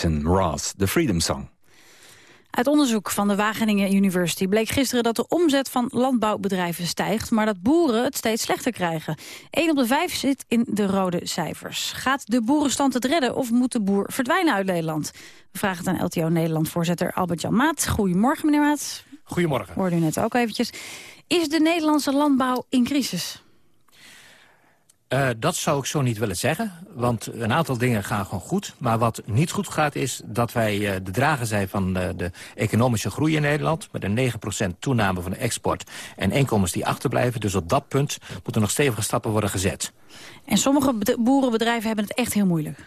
Jason Ross, de Freedom Song. Uit onderzoek van de Wageningen University bleek gisteren dat de omzet van landbouwbedrijven stijgt, maar dat boeren het steeds slechter krijgen. 1 op de 5 zit in de rode cijfers. Gaat de boerenstand het redden of moet de boer verdwijnen uit Nederland? We vragen het aan LTO Nederland-voorzitter Albert-Jan Maat. Goedemorgen, meneer Maat. Goedemorgen. Hoorde u net ook eventjes. Is de Nederlandse landbouw in crisis? Eh, dat zou ik zo niet willen zeggen, want een aantal dingen gaan gewoon goed. Maar wat niet goed gaat is dat wij eh, de drager zijn van de, de economische groei in Nederland... met een 9% toename van de export en inkomens die achterblijven. Dus op dat punt moeten nog stevige stappen worden gezet. En sommige bed- boerenbedrijven hebben het echt heel moeilijk.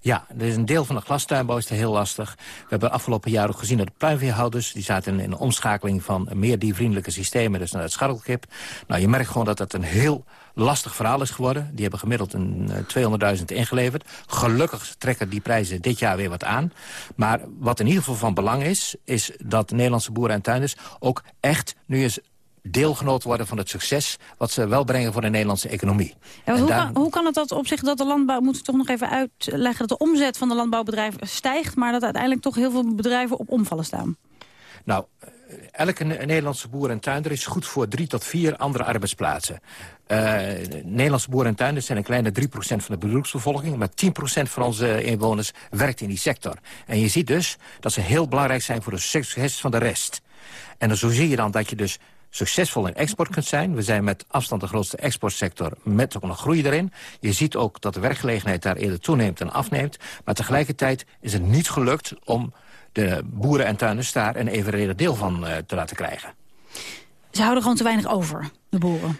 Ja, er is een deel van de glastuinbouw is er heel lastig. We hebben afgelopen jaar ook gezien dat de pluimveehouders... die zaten in een omschakeling van meer diervriendelijke systemen... dus naar het scharrelkip. Nou, je merkt gewoon dat dat een heel lastig verhaal is geworden. Die hebben gemiddeld een eh, 200.000 ingeleverd. Gelukkig trekken die prijzen dit jaar weer wat aan. Maar wat in ieder geval van belang is... is dat Nederlandse boeren en tuinders ook echt nu eens deelgenoot worden van het succes... wat ze wel brengen voor de Nederlandse economie. Ja, hoe, daar- kan, hoe kan het dat op zich dat de landbouw, moet toch nog even uitleggen... dat de omzet van de landbouwbedrijven stijgt... maar dat uiteindelijk toch heel veel bedrijven op omvallen staan? Nou, eh, elke Ne- Nederlandse boer en tuinder is goed voor drie tot vier andere arbeidsplaatsen. Eh, Nederlandse boeren en tuinders zijn een kleine 3% van de beroepsbevolking... maar 10% van onze inwoners werkt in die sector. En je ziet dus dat ze heel belangrijk zijn voor de succes van de rest. En dan zo zie je dan dat je dus succesvol in export kunt zijn. We zijn met afstand de grootste exportsector met ook nog groei erin. Je ziet ook dat de werkgelegenheid daar eerder toeneemt en afneemt. Maar tegelijkertijd is het niet gelukt om de boeren en tuinders daar een evenredig deel van eh, te laten krijgen. Ze houden gewoon te weinig over, de boeren.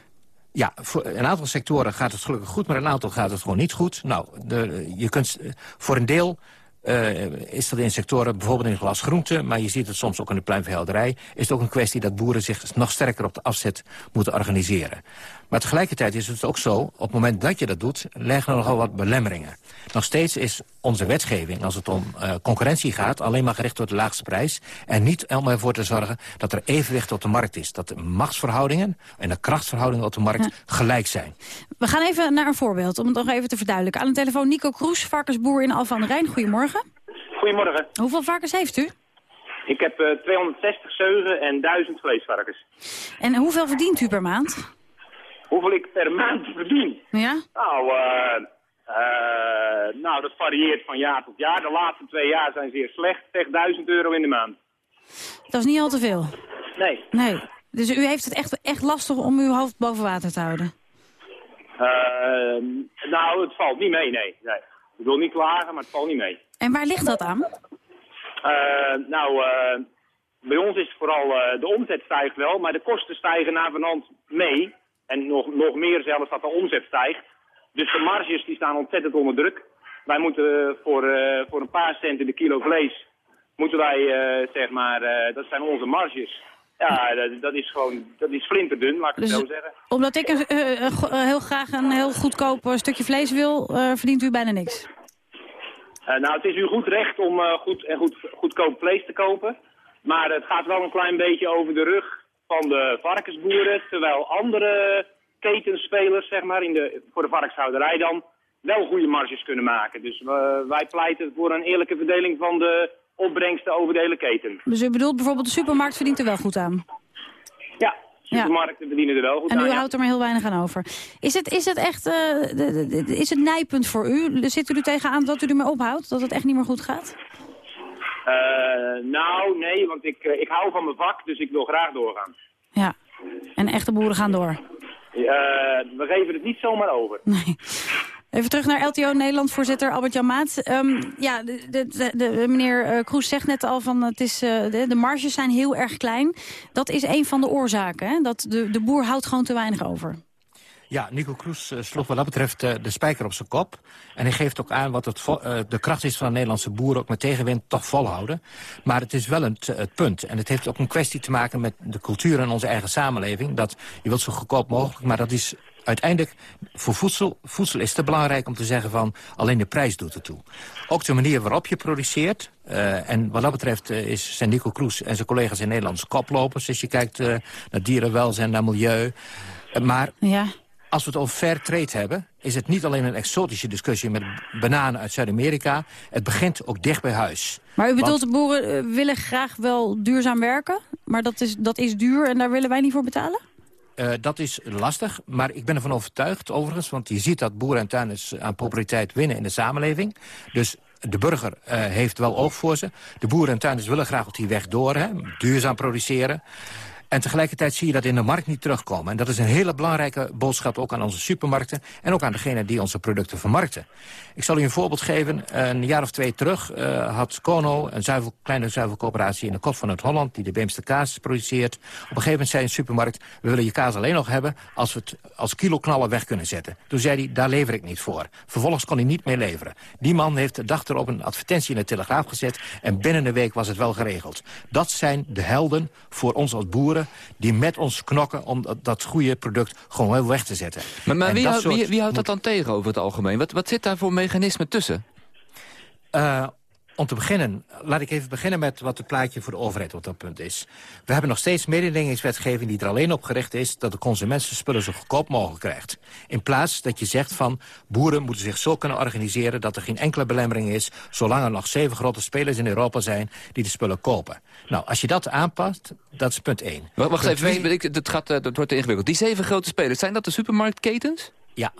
Ja, voor een aantal sectoren gaat het gelukkig goed, maar een aantal gaat het gewoon niet goed. Nou, de, je kunt eh, voor een deel eh, is dat in sectoren, bijvoorbeeld in glasgroente... maar je ziet het soms ook in de pluimveehouderij... is het ook een kwestie dat boeren zich nog sterker op de afzet moeten organiseren. Maar tegelijkertijd is het ook zo, op het moment dat je dat doet... leggen er nogal wat belemmeringen. Nog steeds is onze wetgeving, als het om eh, concurrentie gaat... alleen maar gericht op de laagste prijs... en niet om ervoor te zorgen dat er evenwicht op de markt is. Dat de machtsverhoudingen en de krachtsverhoudingen op de markt gelijk zijn. We gaan even naar een voorbeeld, om het nog even te verduidelijken. Aan de telefoon Nico Kroes, varkensboer in Alphen aan de Rijn. Goedemorgen. Goedemorgen. Hoeveel varkens heeft u? Ik heb eh, 260 zeugen en 1000 vleesvarkens. En hoeveel verdient u per maand? Hoeveel ik per maand verdien? Ja? Nou, eh, eh, nou, dat varieert van jaar tot jaar. De laatste twee jaar zijn zeer slecht. Zeg 1000 euro in de maand. Dat is niet al te veel. Nee. Nee. Dus u heeft het echt, echt lastig om uw hoofd boven water te houden? Eh, nou, het valt niet mee, nee. nee. Ik wil niet klagen, maar het valt niet mee. En waar ligt dat aan? Nou, bij ons is vooral de omzet stijgt wel, maar de kosten stijgen na van hand mee. En nog, nog meer zelfs dat de omzet stijgt. Dus de marges die staan ontzettend onder druk. Wij moeten eh, voor, eh, voor een paar cent in de kilo vlees, moeten wij, eh, zeg maar, dat zijn onze marges. Ja, dat, dat is gewoon, dat is flinterdun, laat ik het Dus- zo zeggen. Omdat ik heel graag een heel goedkoop stukje vlees wil, verdient u bijna niks. Nou, het is uw goed recht om goed en goed, goedkoop vlees te kopen. Maar het gaat wel een klein beetje over de rug van de varkensboeren. Terwijl andere ketenspelers, zeg maar, in de, voor de varkenshouderij dan, wel goede marges kunnen maken. Dus eh, wij pleiten voor een eerlijke verdeling van de opbrengsten over de hele keten. Dus u bedoelt bijvoorbeeld de supermarkt verdient er wel goed aan? Ja, Supermarkten verdienen er wel goed En aan. u ja. houdt er maar heel weinig aan over. Is het, is het echt eh, de- de- de- is het nijpunt voor u? Zit u er tegenaan dat u ermee ophoudt? Dat het echt niet meer goed gaat? Eh, nou, nee, want ik, eh, ik hou van mijn vak, dus ik wil graag doorgaan. Ja. En echte boeren gaan door. Eh, we geven het niet zomaar over. Even terug naar LTO Nederland-voorzitter Albert-Jan Maat. Ehm, ja, de, de, de, de- meneer eh, Kroes zegt net al van het is, eh, de, de marges zijn heel erg klein. Dat is een van de oorzaken, hè? dat de, de boer houdt gewoon te weinig over. Ja, Nico Kroes eh, sloeg wat dat betreft eh, de spijker op zijn kop. En hij geeft ook aan wat het eh, de kracht is van de Nederlandse boeren... ook met tegenwind toch volhouden. Maar het is wel een t- het punt. En het heeft ook een kwestie te maken met de cultuur in onze eigen samenleving. Dat je wilt zo goedkoop mogelijk, maar dat is uiteindelijk voor voedsel... voedsel is te belangrijk om te zeggen van alleen de prijs doet ertoe. Ook de manier waarop je produceert. en wat dat betreft is, zijn Nico Kroes en zijn collega's in Nederland koplopers. Als je kijkt naar dierenwelzijn, naar milieu... Maar Ja. Als we het over fair trade hebben... is het niet alleen een exotische discussie met bananen uit Zuid-Amerika. Het begint ook dicht bij huis. Maar u bedoelt, de boeren eh, willen graag wel duurzaam werken... maar dat is, dat is duur en daar willen wij niet voor betalen? Eh, dat is lastig, maar ik ben ervan overtuigd overigens... want je ziet dat boeren en tuinders aan populariteit winnen in de samenleving. Dus de burger eh, heeft wel oog voor ze. De boeren en tuinders willen graag op die weg door, hè, duurzaam produceren. En tegelijkertijd zie je dat in de markt niet terugkomen. En dat is een hele belangrijke boodschap ook aan onze supermarkten... en ook aan degenen die onze producten vermarkten. Ik zal u een voorbeeld geven. Een jaar of twee terug eh, had Kono, een zuivel, kleine zuivelcoöperatie... in de Kot van het Holland, die de Beemster kaas produceert. Op een gegeven moment zei een supermarkt... we willen je kaas alleen nog hebben als we het als kilo knallen weg kunnen zetten. Toen zei hij, daar lever ik niet voor. Vervolgens kon hij niet meer leveren. Die man heeft de dag erop een advertentie in de Telegraaf gezet... en binnen een week was het wel geregeld. Dat zijn de helden voor ons als boeren... die met ons knokken om dat, dat goede product gewoon wel weg te zetten. Maar, maar wie, wie, houdt dat dan tegen over het algemeen? Wat, wat zit daar voor mechanisme tussen? Eh, om te beginnen, laat ik even beginnen met wat het plaatje voor de overheid op dat punt is. We hebben nog steeds mededingingswetgeving die er alleen op gericht is... dat de consument zijn spullen zo goedkoop mogelijk krijgt. In plaats dat je zegt van boeren moeten zich zo kunnen organiseren... dat er geen enkele belemmering is, zolang er nog zeven grote spelers in Europa zijn... die de spullen kopen. Nou, als je dat aanpast, dat is punt één. Wacht, wacht Punt even, twee- ik, dat, gaat, eh, dat wordt te ingewikkeld. Die zeven grote spelers, zijn dat de supermarktketens? Ja.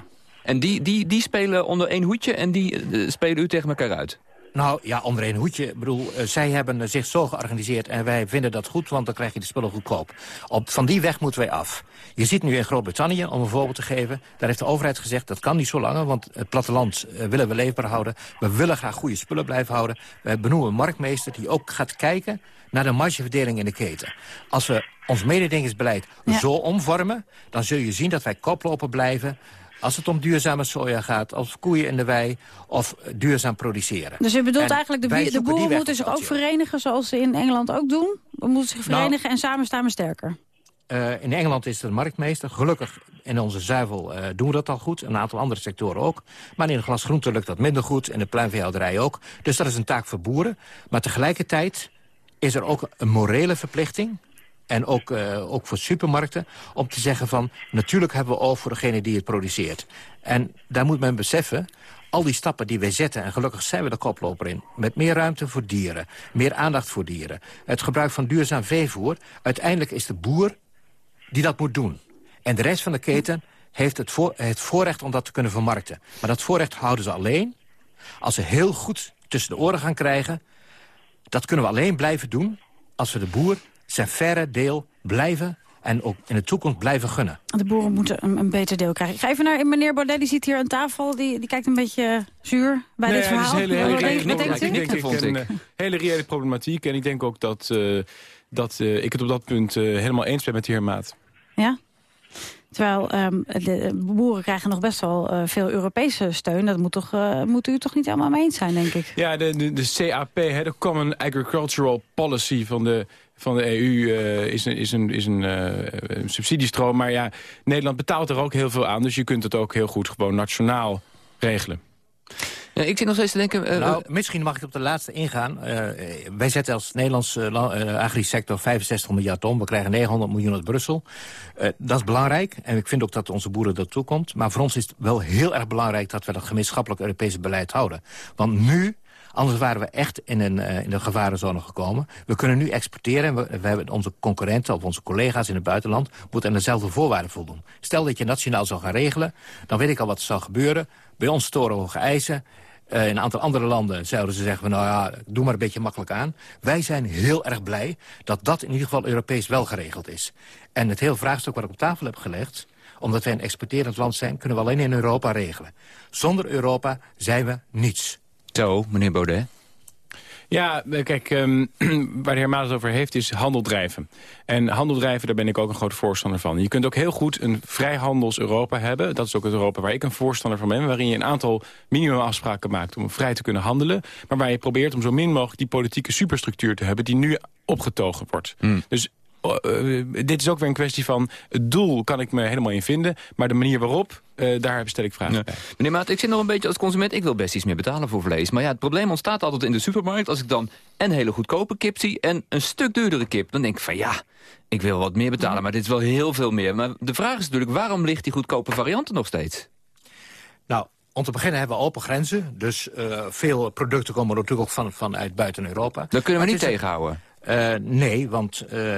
En die, die, die spelen onder één hoedje en die eh, spelen u tegen elkaar uit? Nou ja, onder één hoedje. Ik bedoel, eh, zij hebben eh, zich zo georganiseerd en wij vinden dat goed, want dan krijg je de spullen goedkoop. Op, van die weg moeten wij af. Je ziet nu in Groot-Brittannië, om een voorbeeld te geven, daar heeft de overheid gezegd dat kan niet zo langer, want het platteland willen we leefbaar houden. We willen graag goede spullen blijven houden. We benoemen een marktmeester die ook gaat kijken naar de margeverdeling in de keten. Als we ons mededingingsbeleid zo omvormen, dan zul je zien dat wij koploper blijven als het om duurzame soja gaat, als koeien in de wei of duurzaam produceren. Dus u bedoelt En eigenlijk, de, de boeren moeten zich ook verenigen... zoals ze in Engeland ook doen? We moeten zich Nou- verenigen en samen staan we sterker. Eh, in Engeland is het een marktmeester. Gelukkig in onze zuivel eh, doen we dat al goed. Een aantal andere sectoren ook. Maar in de glasgroente lukt dat minder goed. In de pluimveehouderij ook. Dus dat is een taak voor boeren. Maar tegelijkertijd is er ook een morele verplichting... en ook, eh, ook voor supermarkten, om te zeggen van... natuurlijk hebben we oog voor degene die het produceert. En daar moet men beseffen... Al die stappen die wij zetten, en gelukkig zijn we de koploper in... met meer ruimte voor dieren, meer aandacht voor dieren... het gebruik van duurzaam veevoer... uiteindelijk is de boer die dat moet doen. En de rest van de keten heeft het, voor, het voorrecht om dat te kunnen vermarkten. Maar dat voorrecht houden ze alleen als ze heel goed tussen de oren gaan krijgen. Dat kunnen we alleen blijven doen als we de boer zijn verre deel blijven... en ook in de toekomst blijven gunnen. De boeren moeten een, een beter deel krijgen. Ik ga even naar meneer Baudet, die zit hier aan tafel. Die, die kijkt een beetje zuur bij Nee, dit het is verhaal. een hele, hele, hele, denkt- wat denkt u? ik denk ik een eh, hele reële problematiek. En ik denk ook dat, eh, dat eh, ik het op dat punt helemaal eens ben met de heer Maat. Ja? Terwijl ehm, de boeren krijgen nog best wel veel Europese steun. Dat moet, toch, eh, moet u toch niet helemaal mee eens zijn, denk ik. Ja, de, de, de CAP, hè, de Common Agricultural Policy van de, van de EU, eh, is een, is een, is een, eh, een subsidiestroom. Maar ja, Nederland betaalt er ook heel veel aan. Dus je kunt het ook heel goed gewoon nationaal regelen. Ja, ik zit nog steeds te denken... eh, nou, misschien mag ik op de laatste ingaan. Eh, wij zetten als Nederlandse uh, agrisector 65 miljard ton. We krijgen 900 miljoen uit Brussel. Uh, dat is belangrijk. En ik vind ook dat onze boeren dat toekomt. Maar voor ons is het wel heel erg belangrijk... dat we dat gemeenschappelijk Europese beleid houden. Want nu Anders waren we echt in een, uh, in een gevarenzone gekomen. We kunnen nu exporteren. We, hebben onze concurrenten of onze collega's in het buitenland... moeten aan dezelfde voorwaarden voldoen. Stel dat je nationaal zou gaan regelen, dan weet ik al wat er zal gebeuren. Bij ons torenhoge eisen. Uh, in een aantal andere landen zouden ze zeggen... nou ja, doe maar een beetje makkelijk aan. Wij zijn heel erg blij dat dat in ieder geval Europees wel geregeld is. En het hele vraagstuk wat ik op tafel heb gelegd omdat wij een exporterend land zijn, kunnen we alleen in Europa regelen. Zonder Europa zijn we niets. Zo, meneer Baudet. Ja, kijk, um, waar de heer Maas het over heeft is handel drijven. En handel drijven, daar ben ik ook een groot voorstander van. Je kunt ook heel goed een vrijhandels-Europa hebben. Dat is ook het Europa waar ik een voorstander van ben. Waarin je een aantal minimumafspraken maakt om vrij te kunnen handelen. Maar waar je probeert om zo min mogelijk die politieke superstructuur te hebben... die nu opgetogen wordt. Hmm. Dus uh, dit is ook weer een kwestie van... het doel kan ik me helemaal in vinden... maar de manier waarop, uh, daar stel ik vragen ja. bij. Meneer Maat, ik zit nog een beetje als consument... ik wil best iets meer betalen voor vlees. Maar ja, het probleem ontstaat altijd in de supermarkt... als ik dan een hele goedkope kip zie... en een stuk duurdere kip. Dan denk ik van ja, ik wil wat meer betalen... maar dit is wel heel veel meer. Maar de vraag is natuurlijk, waarom ligt die goedkope variant er nog steeds? Nou, om te beginnen hebben we open grenzen. Dus uh, veel producten komen natuurlijk ook van, vanuit buiten Europa. Dat kunnen we Maar niet tegenhouden. Uh, nee, want uh,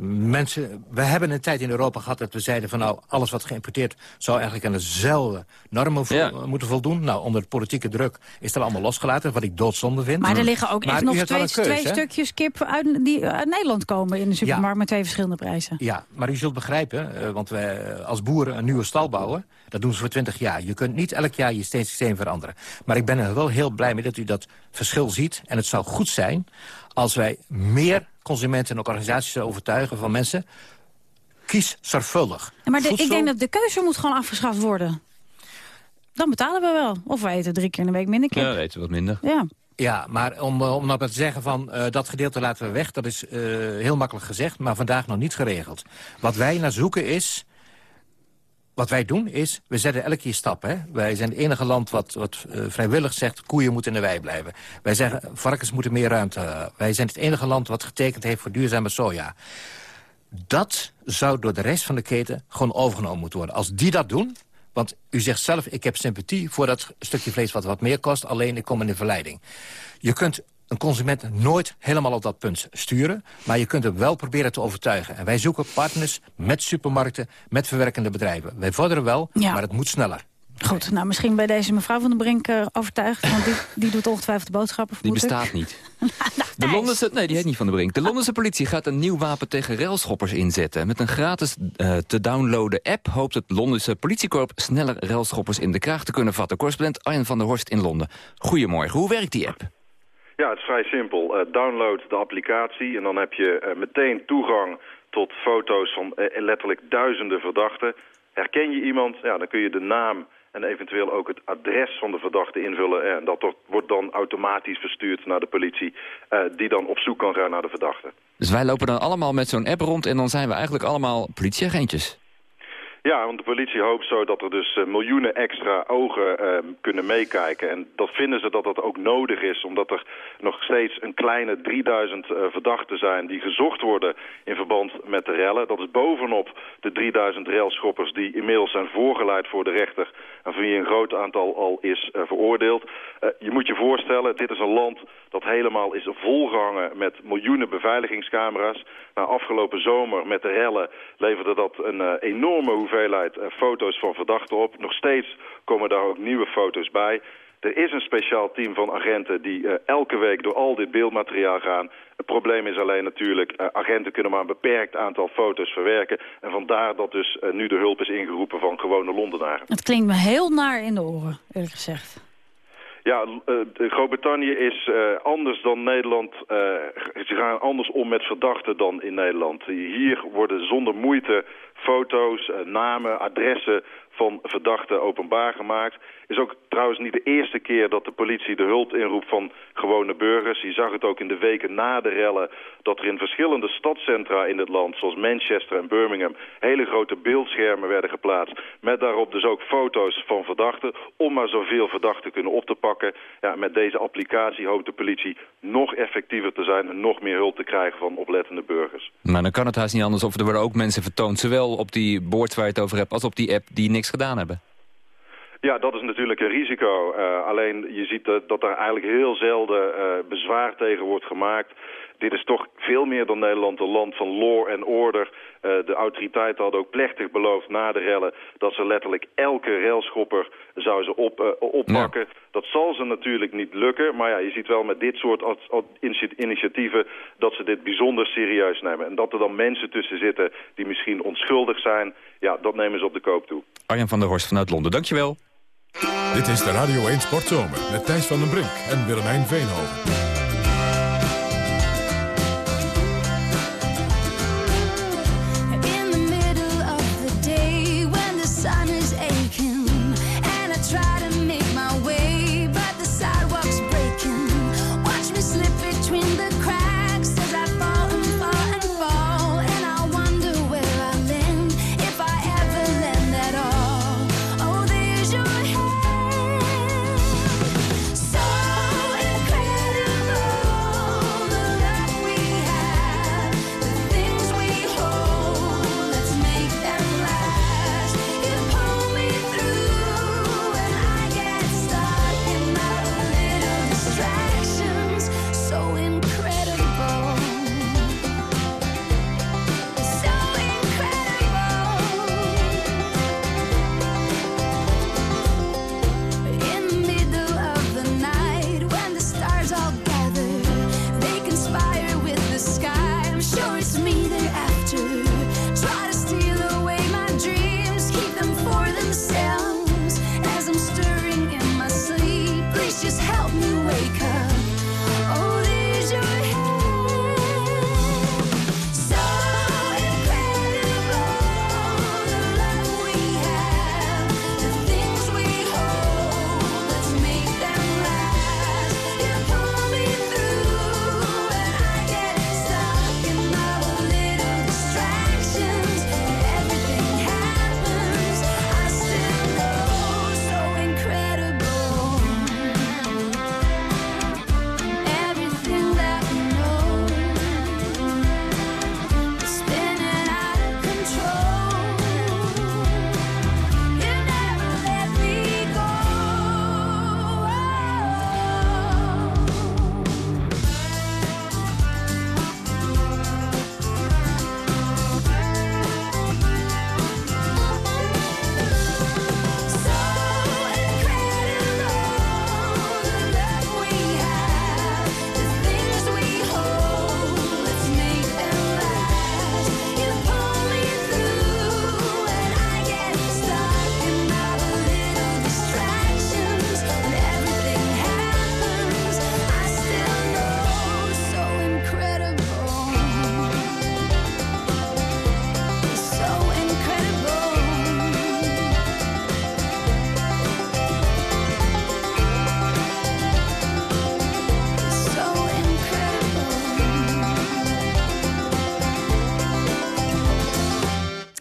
mensen... We hebben een tijd in Europa gehad dat we zeiden van... nou, alles wat geïmporteerd zou eigenlijk aan dezelfde normen vo- Ja. moeten voldoen. Nou, onder politieke druk is dat allemaal losgelaten, wat ik doodzonde vind. Maar er liggen ook Maar echt nog twee, keus, twee stukjes kip uit, die uit Nederland komen in de supermarkt met twee verschillende prijzen. Ja, maar u zult begrijpen, eh, want wij eh, als boeren een nieuwe stal bouwen... dat doen ze voor 20 jaar. Je kunt niet elk jaar je systeem veranderen. Maar ik ben er wel heel blij mee dat u dat verschil ziet. En het zou goed zijn als wij meer consumenten en ook organisaties overtuigen van mensen... kies zorgvuldig. Maar de- ik denk dat de keuze moet gewoon afgeschaft worden. Dan betalen we wel. Of wij eten drie keer in de week minder kip. Ja, weten we wat minder. Ja. Ja, maar om, eh, om nou maar te zeggen van eh, dat gedeelte laten we weg... dat is eh, heel makkelijk gezegd, maar vandaag nog niet geregeld. Wat wij naar zoeken is... Wat wij doen is, we zetten elke keer stappen. Wij zijn het enige land wat, wat eh, vrijwillig zegt... koeien moeten in de wei blijven. Wij zeggen, varkens moeten meer ruimte hebben. Wij zijn het enige land wat getekend heeft voor duurzame soja. Dat zou door de rest van de keten gewoon overgenomen moeten worden. Als die dat doen, want u zegt zelf... ik heb sympathie voor dat stukje vlees wat wat meer kost... alleen ik kom in de verleiding. Je kunt een consument nooit helemaal op dat punt sturen... maar je kunt hem wel proberen te overtuigen. En wij zoeken partners met supermarkten, met verwerkende bedrijven. Wij vorderen wel, Ja. maar het moet sneller. Goed, nou misschien bij deze mevrouw van den Brink eh, overtuigd. Want die, die doet ongetwijfeld de boodschappen. Die ik. bestaat niet. De Londense, nee, die heet niet Van de Brink. De Londense politie gaat een nieuw wapen tegen railschoppers inzetten. Met een gratis eh, te downloaden app hoopt het Londense politiekorps... sneller railschoppers in de kraag te kunnen vatten. Correspondent Arjen van der Horst in Londen. Goedemorgen, hoe werkt die app? Ja, het is vrij simpel. Eh, download de applicatie en dan heb je eh, meteen toegang tot foto's van eh, letterlijk duizenden verdachten. Herken je iemand, ja, dan kun je de naam en eventueel ook het adres van de verdachte invullen. En dat wordt- dan automatisch verstuurd naar de politie, die dan op zoek kan gaan naar de verdachte. Dus wij lopen dan allemaal met zo'n app rond... en dan zijn we eigenlijk allemaal politieagentjes. Ja, want de politie hoopt zo dat er dus eh, miljoenen extra ogen eh, kunnen meekijken. En dat vinden ze dat dat ook nodig is, omdat er nog steeds een kleine 3000 eh, verdachten zijn die gezocht worden in verband met de rellen. Dat is bovenop de 3000 railschoppers die inmiddels zijn voorgeleid voor de rechter van wie een groot aantal al is eh, veroordeeld. Eh, je moet je voorstellen, dit is een land dat helemaal is volgehangen met miljoenen beveiligingscamera's. Na afgelopen zomer met de rellen leverde dat een eh, enorme hoeveelheid foto's van verdachten op. Nog steeds komen daar ook nieuwe foto's bij. Er is een speciaal team van agenten die eh, elke week door al dit beeldmateriaal gaan. Het probleem is alleen natuurlijk, eh, agenten kunnen maar een beperkt aantal foto's verwerken. En vandaar dat dus eh, nu de hulp is ingeroepen van gewone Londenaren. Het klinkt me heel naar in de oren, eerlijk gezegd. Ja, de Groot-Brittannië is anders dan Nederland. ze gaan anders om met verdachten dan in Nederland. Hier worden zonder moeite foto's, namen, adressen van verdachten openbaar gemaakt. Is ook trouwens niet de eerste keer dat de politie de hulp inroept van gewone burgers. Je zag het ook in de weken na de rellen dat er in verschillende stadcentra in het land, zoals Manchester en Birmingham, hele grote beeldschermen werden geplaatst. Met daarop dus ook foto's van verdachten, om maar zoveel verdachten te kunnen op te pakken. Ja, met deze applicatie hoopt de politie nog effectiever te zijn en nog meer hulp te krijgen van oplettende burgers. Maar dan kan het haast niet anders of er worden ook mensen vertoond... zowel op die boards waar je het over hebt als op die app die niks gedaan hebben. Ja, dat is natuurlijk een risico. Uh, alleen je ziet dat, dat er eigenlijk heel zelden uh, bezwaar tegen wordt gemaakt. Dit is toch veel meer dan Nederland een land van law en order. Uh, de autoriteiten hadden ook plechtig beloofd na de rellen... dat ze letterlijk elke railschopper zou ze op, oppakken. Ja. Dat zal ze natuurlijk niet lukken. Maar ja, je ziet wel met dit soort initiatieven... dat ze dit bijzonder serieus nemen. En dat er dan mensen tussen zitten die misschien onschuldig zijn... ja, dat nemen ze op de koop toe. Arjan van der Horst vanuit Londen, dankjewel. Dit is de Radio 1 Sportzomer met Thijs van den Brink en Willemijn Veenhoven.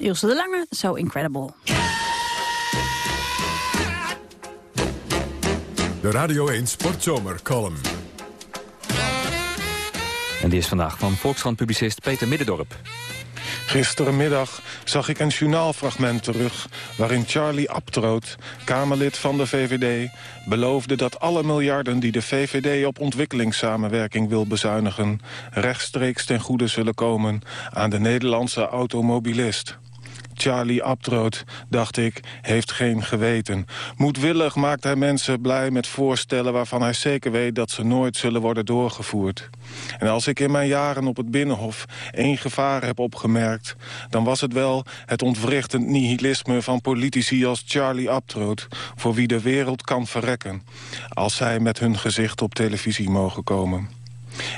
Ilse de Lange, So Incredible. De Radio 1 Sportzomer column. En die is vandaag van Volkskrant-publicist Peter Middendorp. Gisterenmiddag zag ik een journaalfragment terug... waarin Charlie Abtroot, Kamerlid van de VVD... beloofde dat alle miljarden die de VVD op ontwikkelingssamenwerking wil bezuinigen... rechtstreeks ten goede zullen komen aan de Nederlandse automobilist. Charlie Abtroot, dacht ik, heeft geen geweten. Moedwillig maakt hij mensen blij met voorstellen... waarvan hij zeker weet dat ze nooit zullen worden doorgevoerd. En als ik in mijn jaren op het Binnenhof één gevaar heb opgemerkt... dan was het wel het ontwrichtend nihilisme van politici als Charlie Abtroot... voor wie de wereld kan verrekken... als zij met hun gezicht op televisie mogen komen.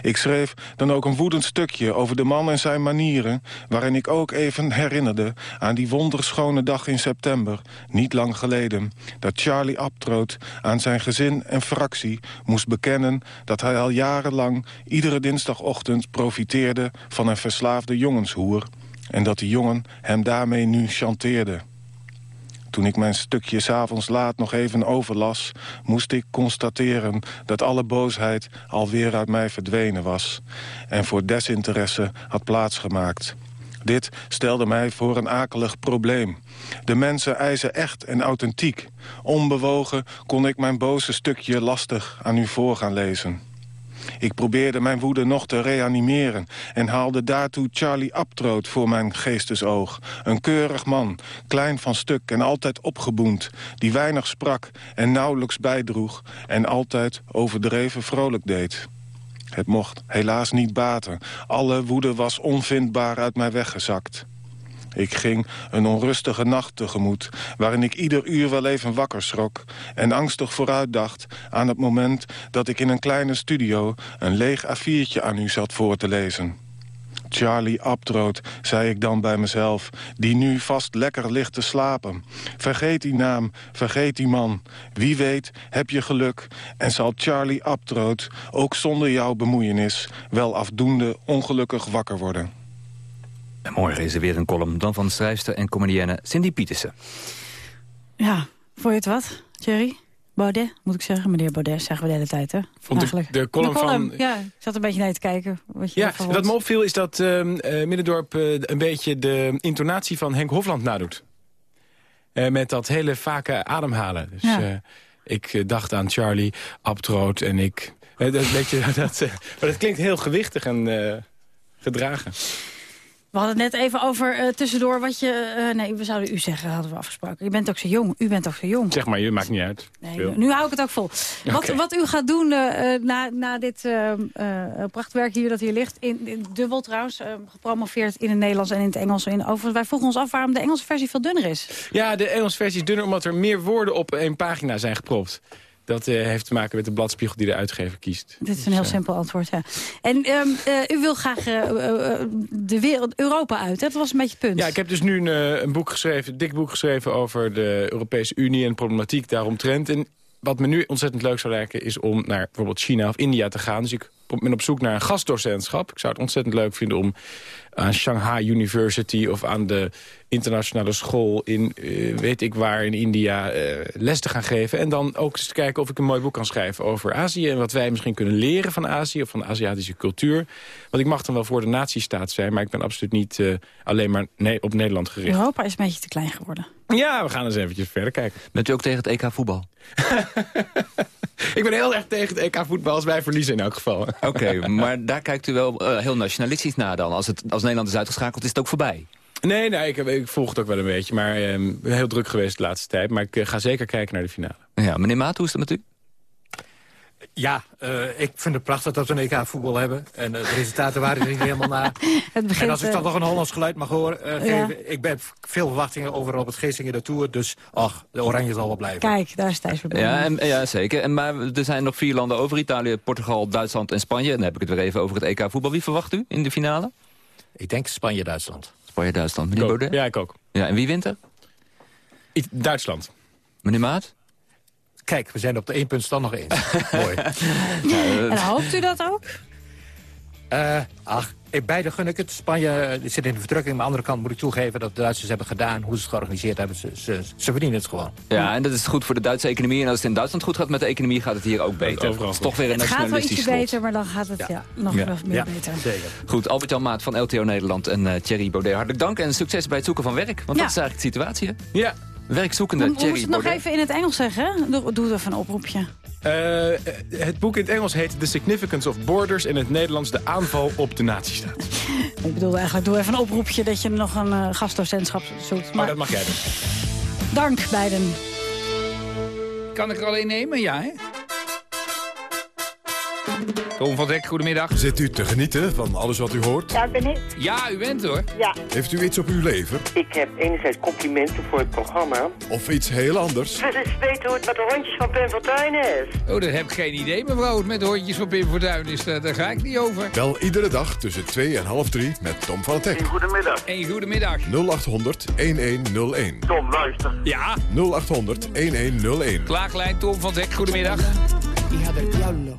Ik schreef dan ook een woedend stukje over de man en zijn manieren... waarin ik ook even herinnerde aan die wonderschone dag in september... niet lang geleden, dat Charlie Abtroot aan zijn gezin en fractie moest bekennen... dat hij al jarenlang iedere dinsdagochtend profiteerde van een verslaafde jongenshoer... en dat die jongen hem daarmee nu chanteerde. Toen ik mijn stukje s'avonds laat nog even overlas... moest ik constateren dat alle boosheid alweer uit mij verdwenen was... en voor desinteresse had plaatsgemaakt. Dit stelde mij voor een akelig probleem. De mensen eisen echt en authentiek. Onbewogen kon ik mijn boze stukje lastig aan u voor gaan lezen. Ik probeerde mijn woede nog te reanimeren... en haalde daartoe Charlie Abtroot voor mijn geestesoog. Een keurig man, klein van stuk en altijd opgeboend... die weinig sprak en nauwelijks bijdroeg... en altijd overdreven vrolijk deed. Het mocht helaas niet baten. Alle woede was onvindbaar uit mij weggezakt. Ik ging een onrustige nacht tegemoet... waarin ik ieder uur wel even wakker schrok... en angstig vooruitdacht aan het moment dat ik in een kleine studio... een leeg A4'tje aan u zat voor te lezen. Charlie Abtroot, zei ik dan bij mezelf... die nu vast lekker ligt te slapen. Vergeet die naam, vergeet die man. Wie weet heb je geluk en zal Charlie Abtroot... ook zonder jouw bemoeienis wel afdoende ongelukkig wakker worden. En morgen is er weer een column, dan van schrijfster en comedienne Cindy Pietersen. Ja, vond je het wat, Thierry? Baudet, moet ik zeggen. Meneer Baudet, zeggen we de hele tijd, hè? Vond ik de column van- Ja, ik zat een beetje naar je te kijken. Wat je Ja, wat me opviel is dat ehm eh, Middendorp eh, een beetje de intonatie van Henk Hofland nadoet. Eh, met dat hele vake ademhalen. Dus Ja. eh, ik dacht aan Charlie, Abtroot en ik. Dat, weet je, dat, maar dat klinkt heel gewichtig en eh, gedragen. We hadden het net even over eh, tussendoor wat je... eh, nee, we zouden u zeggen, hadden we afgesproken. Je bent ook zo jong. U bent ook zo jong. Zeg maar, je maakt niet uit. Nee, nu hou ik het ook vol. Wat, u gaat doen eh, eh, na, na dit eh, eh, prachtwerk hier dat hier ligt... In, in dubbel trouwens, eh, gepromoveerd in het Nederlands en in het Engels. In, overigens, wij vroegen ons af waarom de Engelse versie veel dunner is. Ja, de Engelse versie is dunner omdat er meer woorden op één pagina zijn gepropt. Dat eh, heeft te maken met de bladspiegel die de uitgever kiest. Dit is een heel simpel antwoord, ja. En ehm, eh, u wil graag eh, eh, eh, de wereld, Europa uit, hè? dat was een beetje het punt. Ja, ik heb dus nu een, eh, een boek geschreven, een dik boek geschreven over de Europese Unie en de problematiek daaromtrent. En wat me nu ontzettend leuk zou lijken is om naar bijvoorbeeld China of India te gaan. Dus ik ben op zoek naar een gastdocentschap. Ik zou het ontzettend leuk vinden om aan Shanghai University of aan de internationale school in eh, weet ik waar in India eh, les te gaan geven. En dan ook eens te kijken of ik een mooi boek kan schrijven over Azië en wat wij misschien kunnen leren van Azië of van de Aziatische cultuur. Want ik mag dan wel voor de natiestaat zijn, maar ik ben absoluut niet eh, alleen maar ne- op Nederland gericht. Europa is een beetje te klein geworden. Ja, we gaan eens eventjes verder kijken. Bent u ook tegen het EK voetbal? Ik ben heel erg tegen het EK voetbal als wij verliezen in elk geval. Oké, maar daar kijkt u wel eh, heel nationalistisch naar dan. Als, het, als Nederland is uitgeschakeld, is het ook voorbij. Nee, nee ik, ik volg het ook wel een beetje. Maar ehm, heel druk geweest de laatste tijd. Maar ik eh, ga zeker kijken naar de finale. Ja, meneer Maat, hoe is het met u? Ja, eh, ik vind het prachtig dat we een EK voetbal hebben. En eh, de resultaten waren er niet helemaal na. Het begint, en als ik dan eh, nog een Hollands geluid mag horen eh, Ja. geven... ik ben veel verwachtingen over Robert Geesing in de Tour. Dus ach, de Oranje zal wel blijven. Kijk, daar is Thijs. Ja, en, ja, zeker. En, maar er zijn nog vier landen over. Italië, Portugal, Duitsland en Spanje. En dan heb ik het weer even over het EK voetbal. Wie verwacht u in de finale? Ik denk Spanje-Duitsland. Spanje-Duitsland. Meneer. Baudet? Ja, ik ook. Ja, en wie wint er? I- Duitsland. Meneer Maat? Kijk, we zijn op de één punt stand nog eens. Mooi. En hoopt u dat ook? Eh, ach, ik, beide gun ik het. Spanje eh, zit in de verdrukking. Maar aan de andere kant moet ik toegeven dat de Duitsers hebben gedaan... hoe ze het georganiseerd hebben. Ze, ze, ze verdienen het gewoon. Ja, en dat is goed voor de Duitse economie. En als het in Duitsland goed gaat met de economie, gaat het hier ook beter. Het is toch weer een Het gaat wel ietsje slot. beter, maar dan gaat het ja. nog Ja. wel meer Ja, beter. zeker. Goed, Albert-Jan Maat van LTO Nederland en eh, Thierry Baudet. Hartelijk dank en succes bij het zoeken van werk. Want Ja. dat is eigenlijk de situatie, hè? Ja. Werkzoekende We, we Thierry moesten het nog even in het Engels zeggen. Doe, doe even een oproepje. Eh, het boek in het Engels heet The Significance of Borders. In het Nederlands De aanval op de natiestaat. Ik bedoel eigenlijk, doe even een oproepje dat je nog een eh, gastdocentschap zoekt. Maar Maar dat mag jij doen. dank beiden. Kan ik er alleen nemen? Ja, hè? Tom van Dek, goedemiddag. Zit u te genieten van alles wat u hoort? Ja, ben ik. Ja, u bent hoor. Ja. Heeft u iets op uw leven? Ik heb enerzijds complimenten voor het programma. Of iets heel anders? Wil eens weten hoe het met de hondjes van Pim Fortuyn is. Oh, dat heb ik geen idee, mevrouw. Hoe het met de hondjes van Pim Fortuyn is, daar, daar ga ik niet over. Wel iedere dag tussen 2 en half 3 met Tom van het Hek. Goedemiddag. Een goedemiddag. 0800 1101. Tom, luister. Ja, 0800 1101. klaaglijn Tom van Dek, goedemiddag.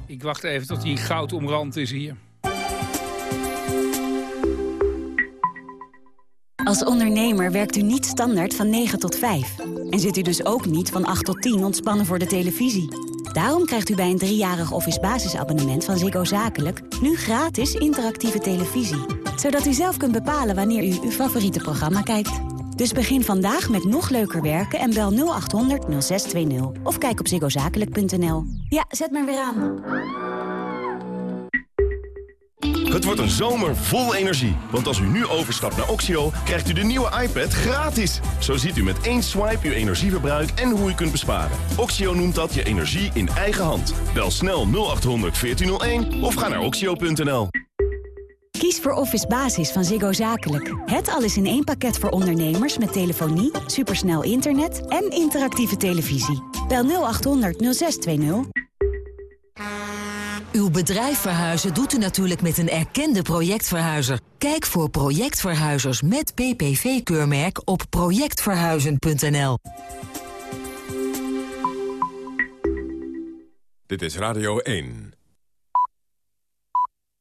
Ik wacht even tot die goud omrand is hier. Als ondernemer werkt u niet standaard van 9 tot 5. En zit u dus ook niet van 8 tot 10 ontspannen voor de televisie. Daarom krijgt u bij een driejarig office basisabonnement van Ziggo Zakelijk... nu gratis interactieve televisie. Zodat u zelf kunt bepalen wanneer u uw favoriete programma kijkt. Dus begin vandaag met nog leuker werken en bel 0800 0620. Of kijk op ziggozakelijk.nl. Ja, zet maar weer aan. Het wordt een zomer vol energie. Want als u nu overstapt naar Oxio, krijgt u de nieuwe iPad gratis. Zo ziet u met één swipe uw energieverbruik en hoe u kunt besparen. Oxio noemt dat je energie in eigen hand. Bel snel 0800 1401 of ga naar oxio.nl. Kies voor Office Basis van Ziggo Zakelijk. Het alles in één pakket voor ondernemers met telefonie, supersnel internet en interactieve televisie. Bel 0800 0620. Uw bedrijf verhuizen doet u natuurlijk met een erkende projectverhuizer. Kijk voor projectverhuizers met PPV-keurmerk op projectverhuizen.nl. Dit is Radio 1.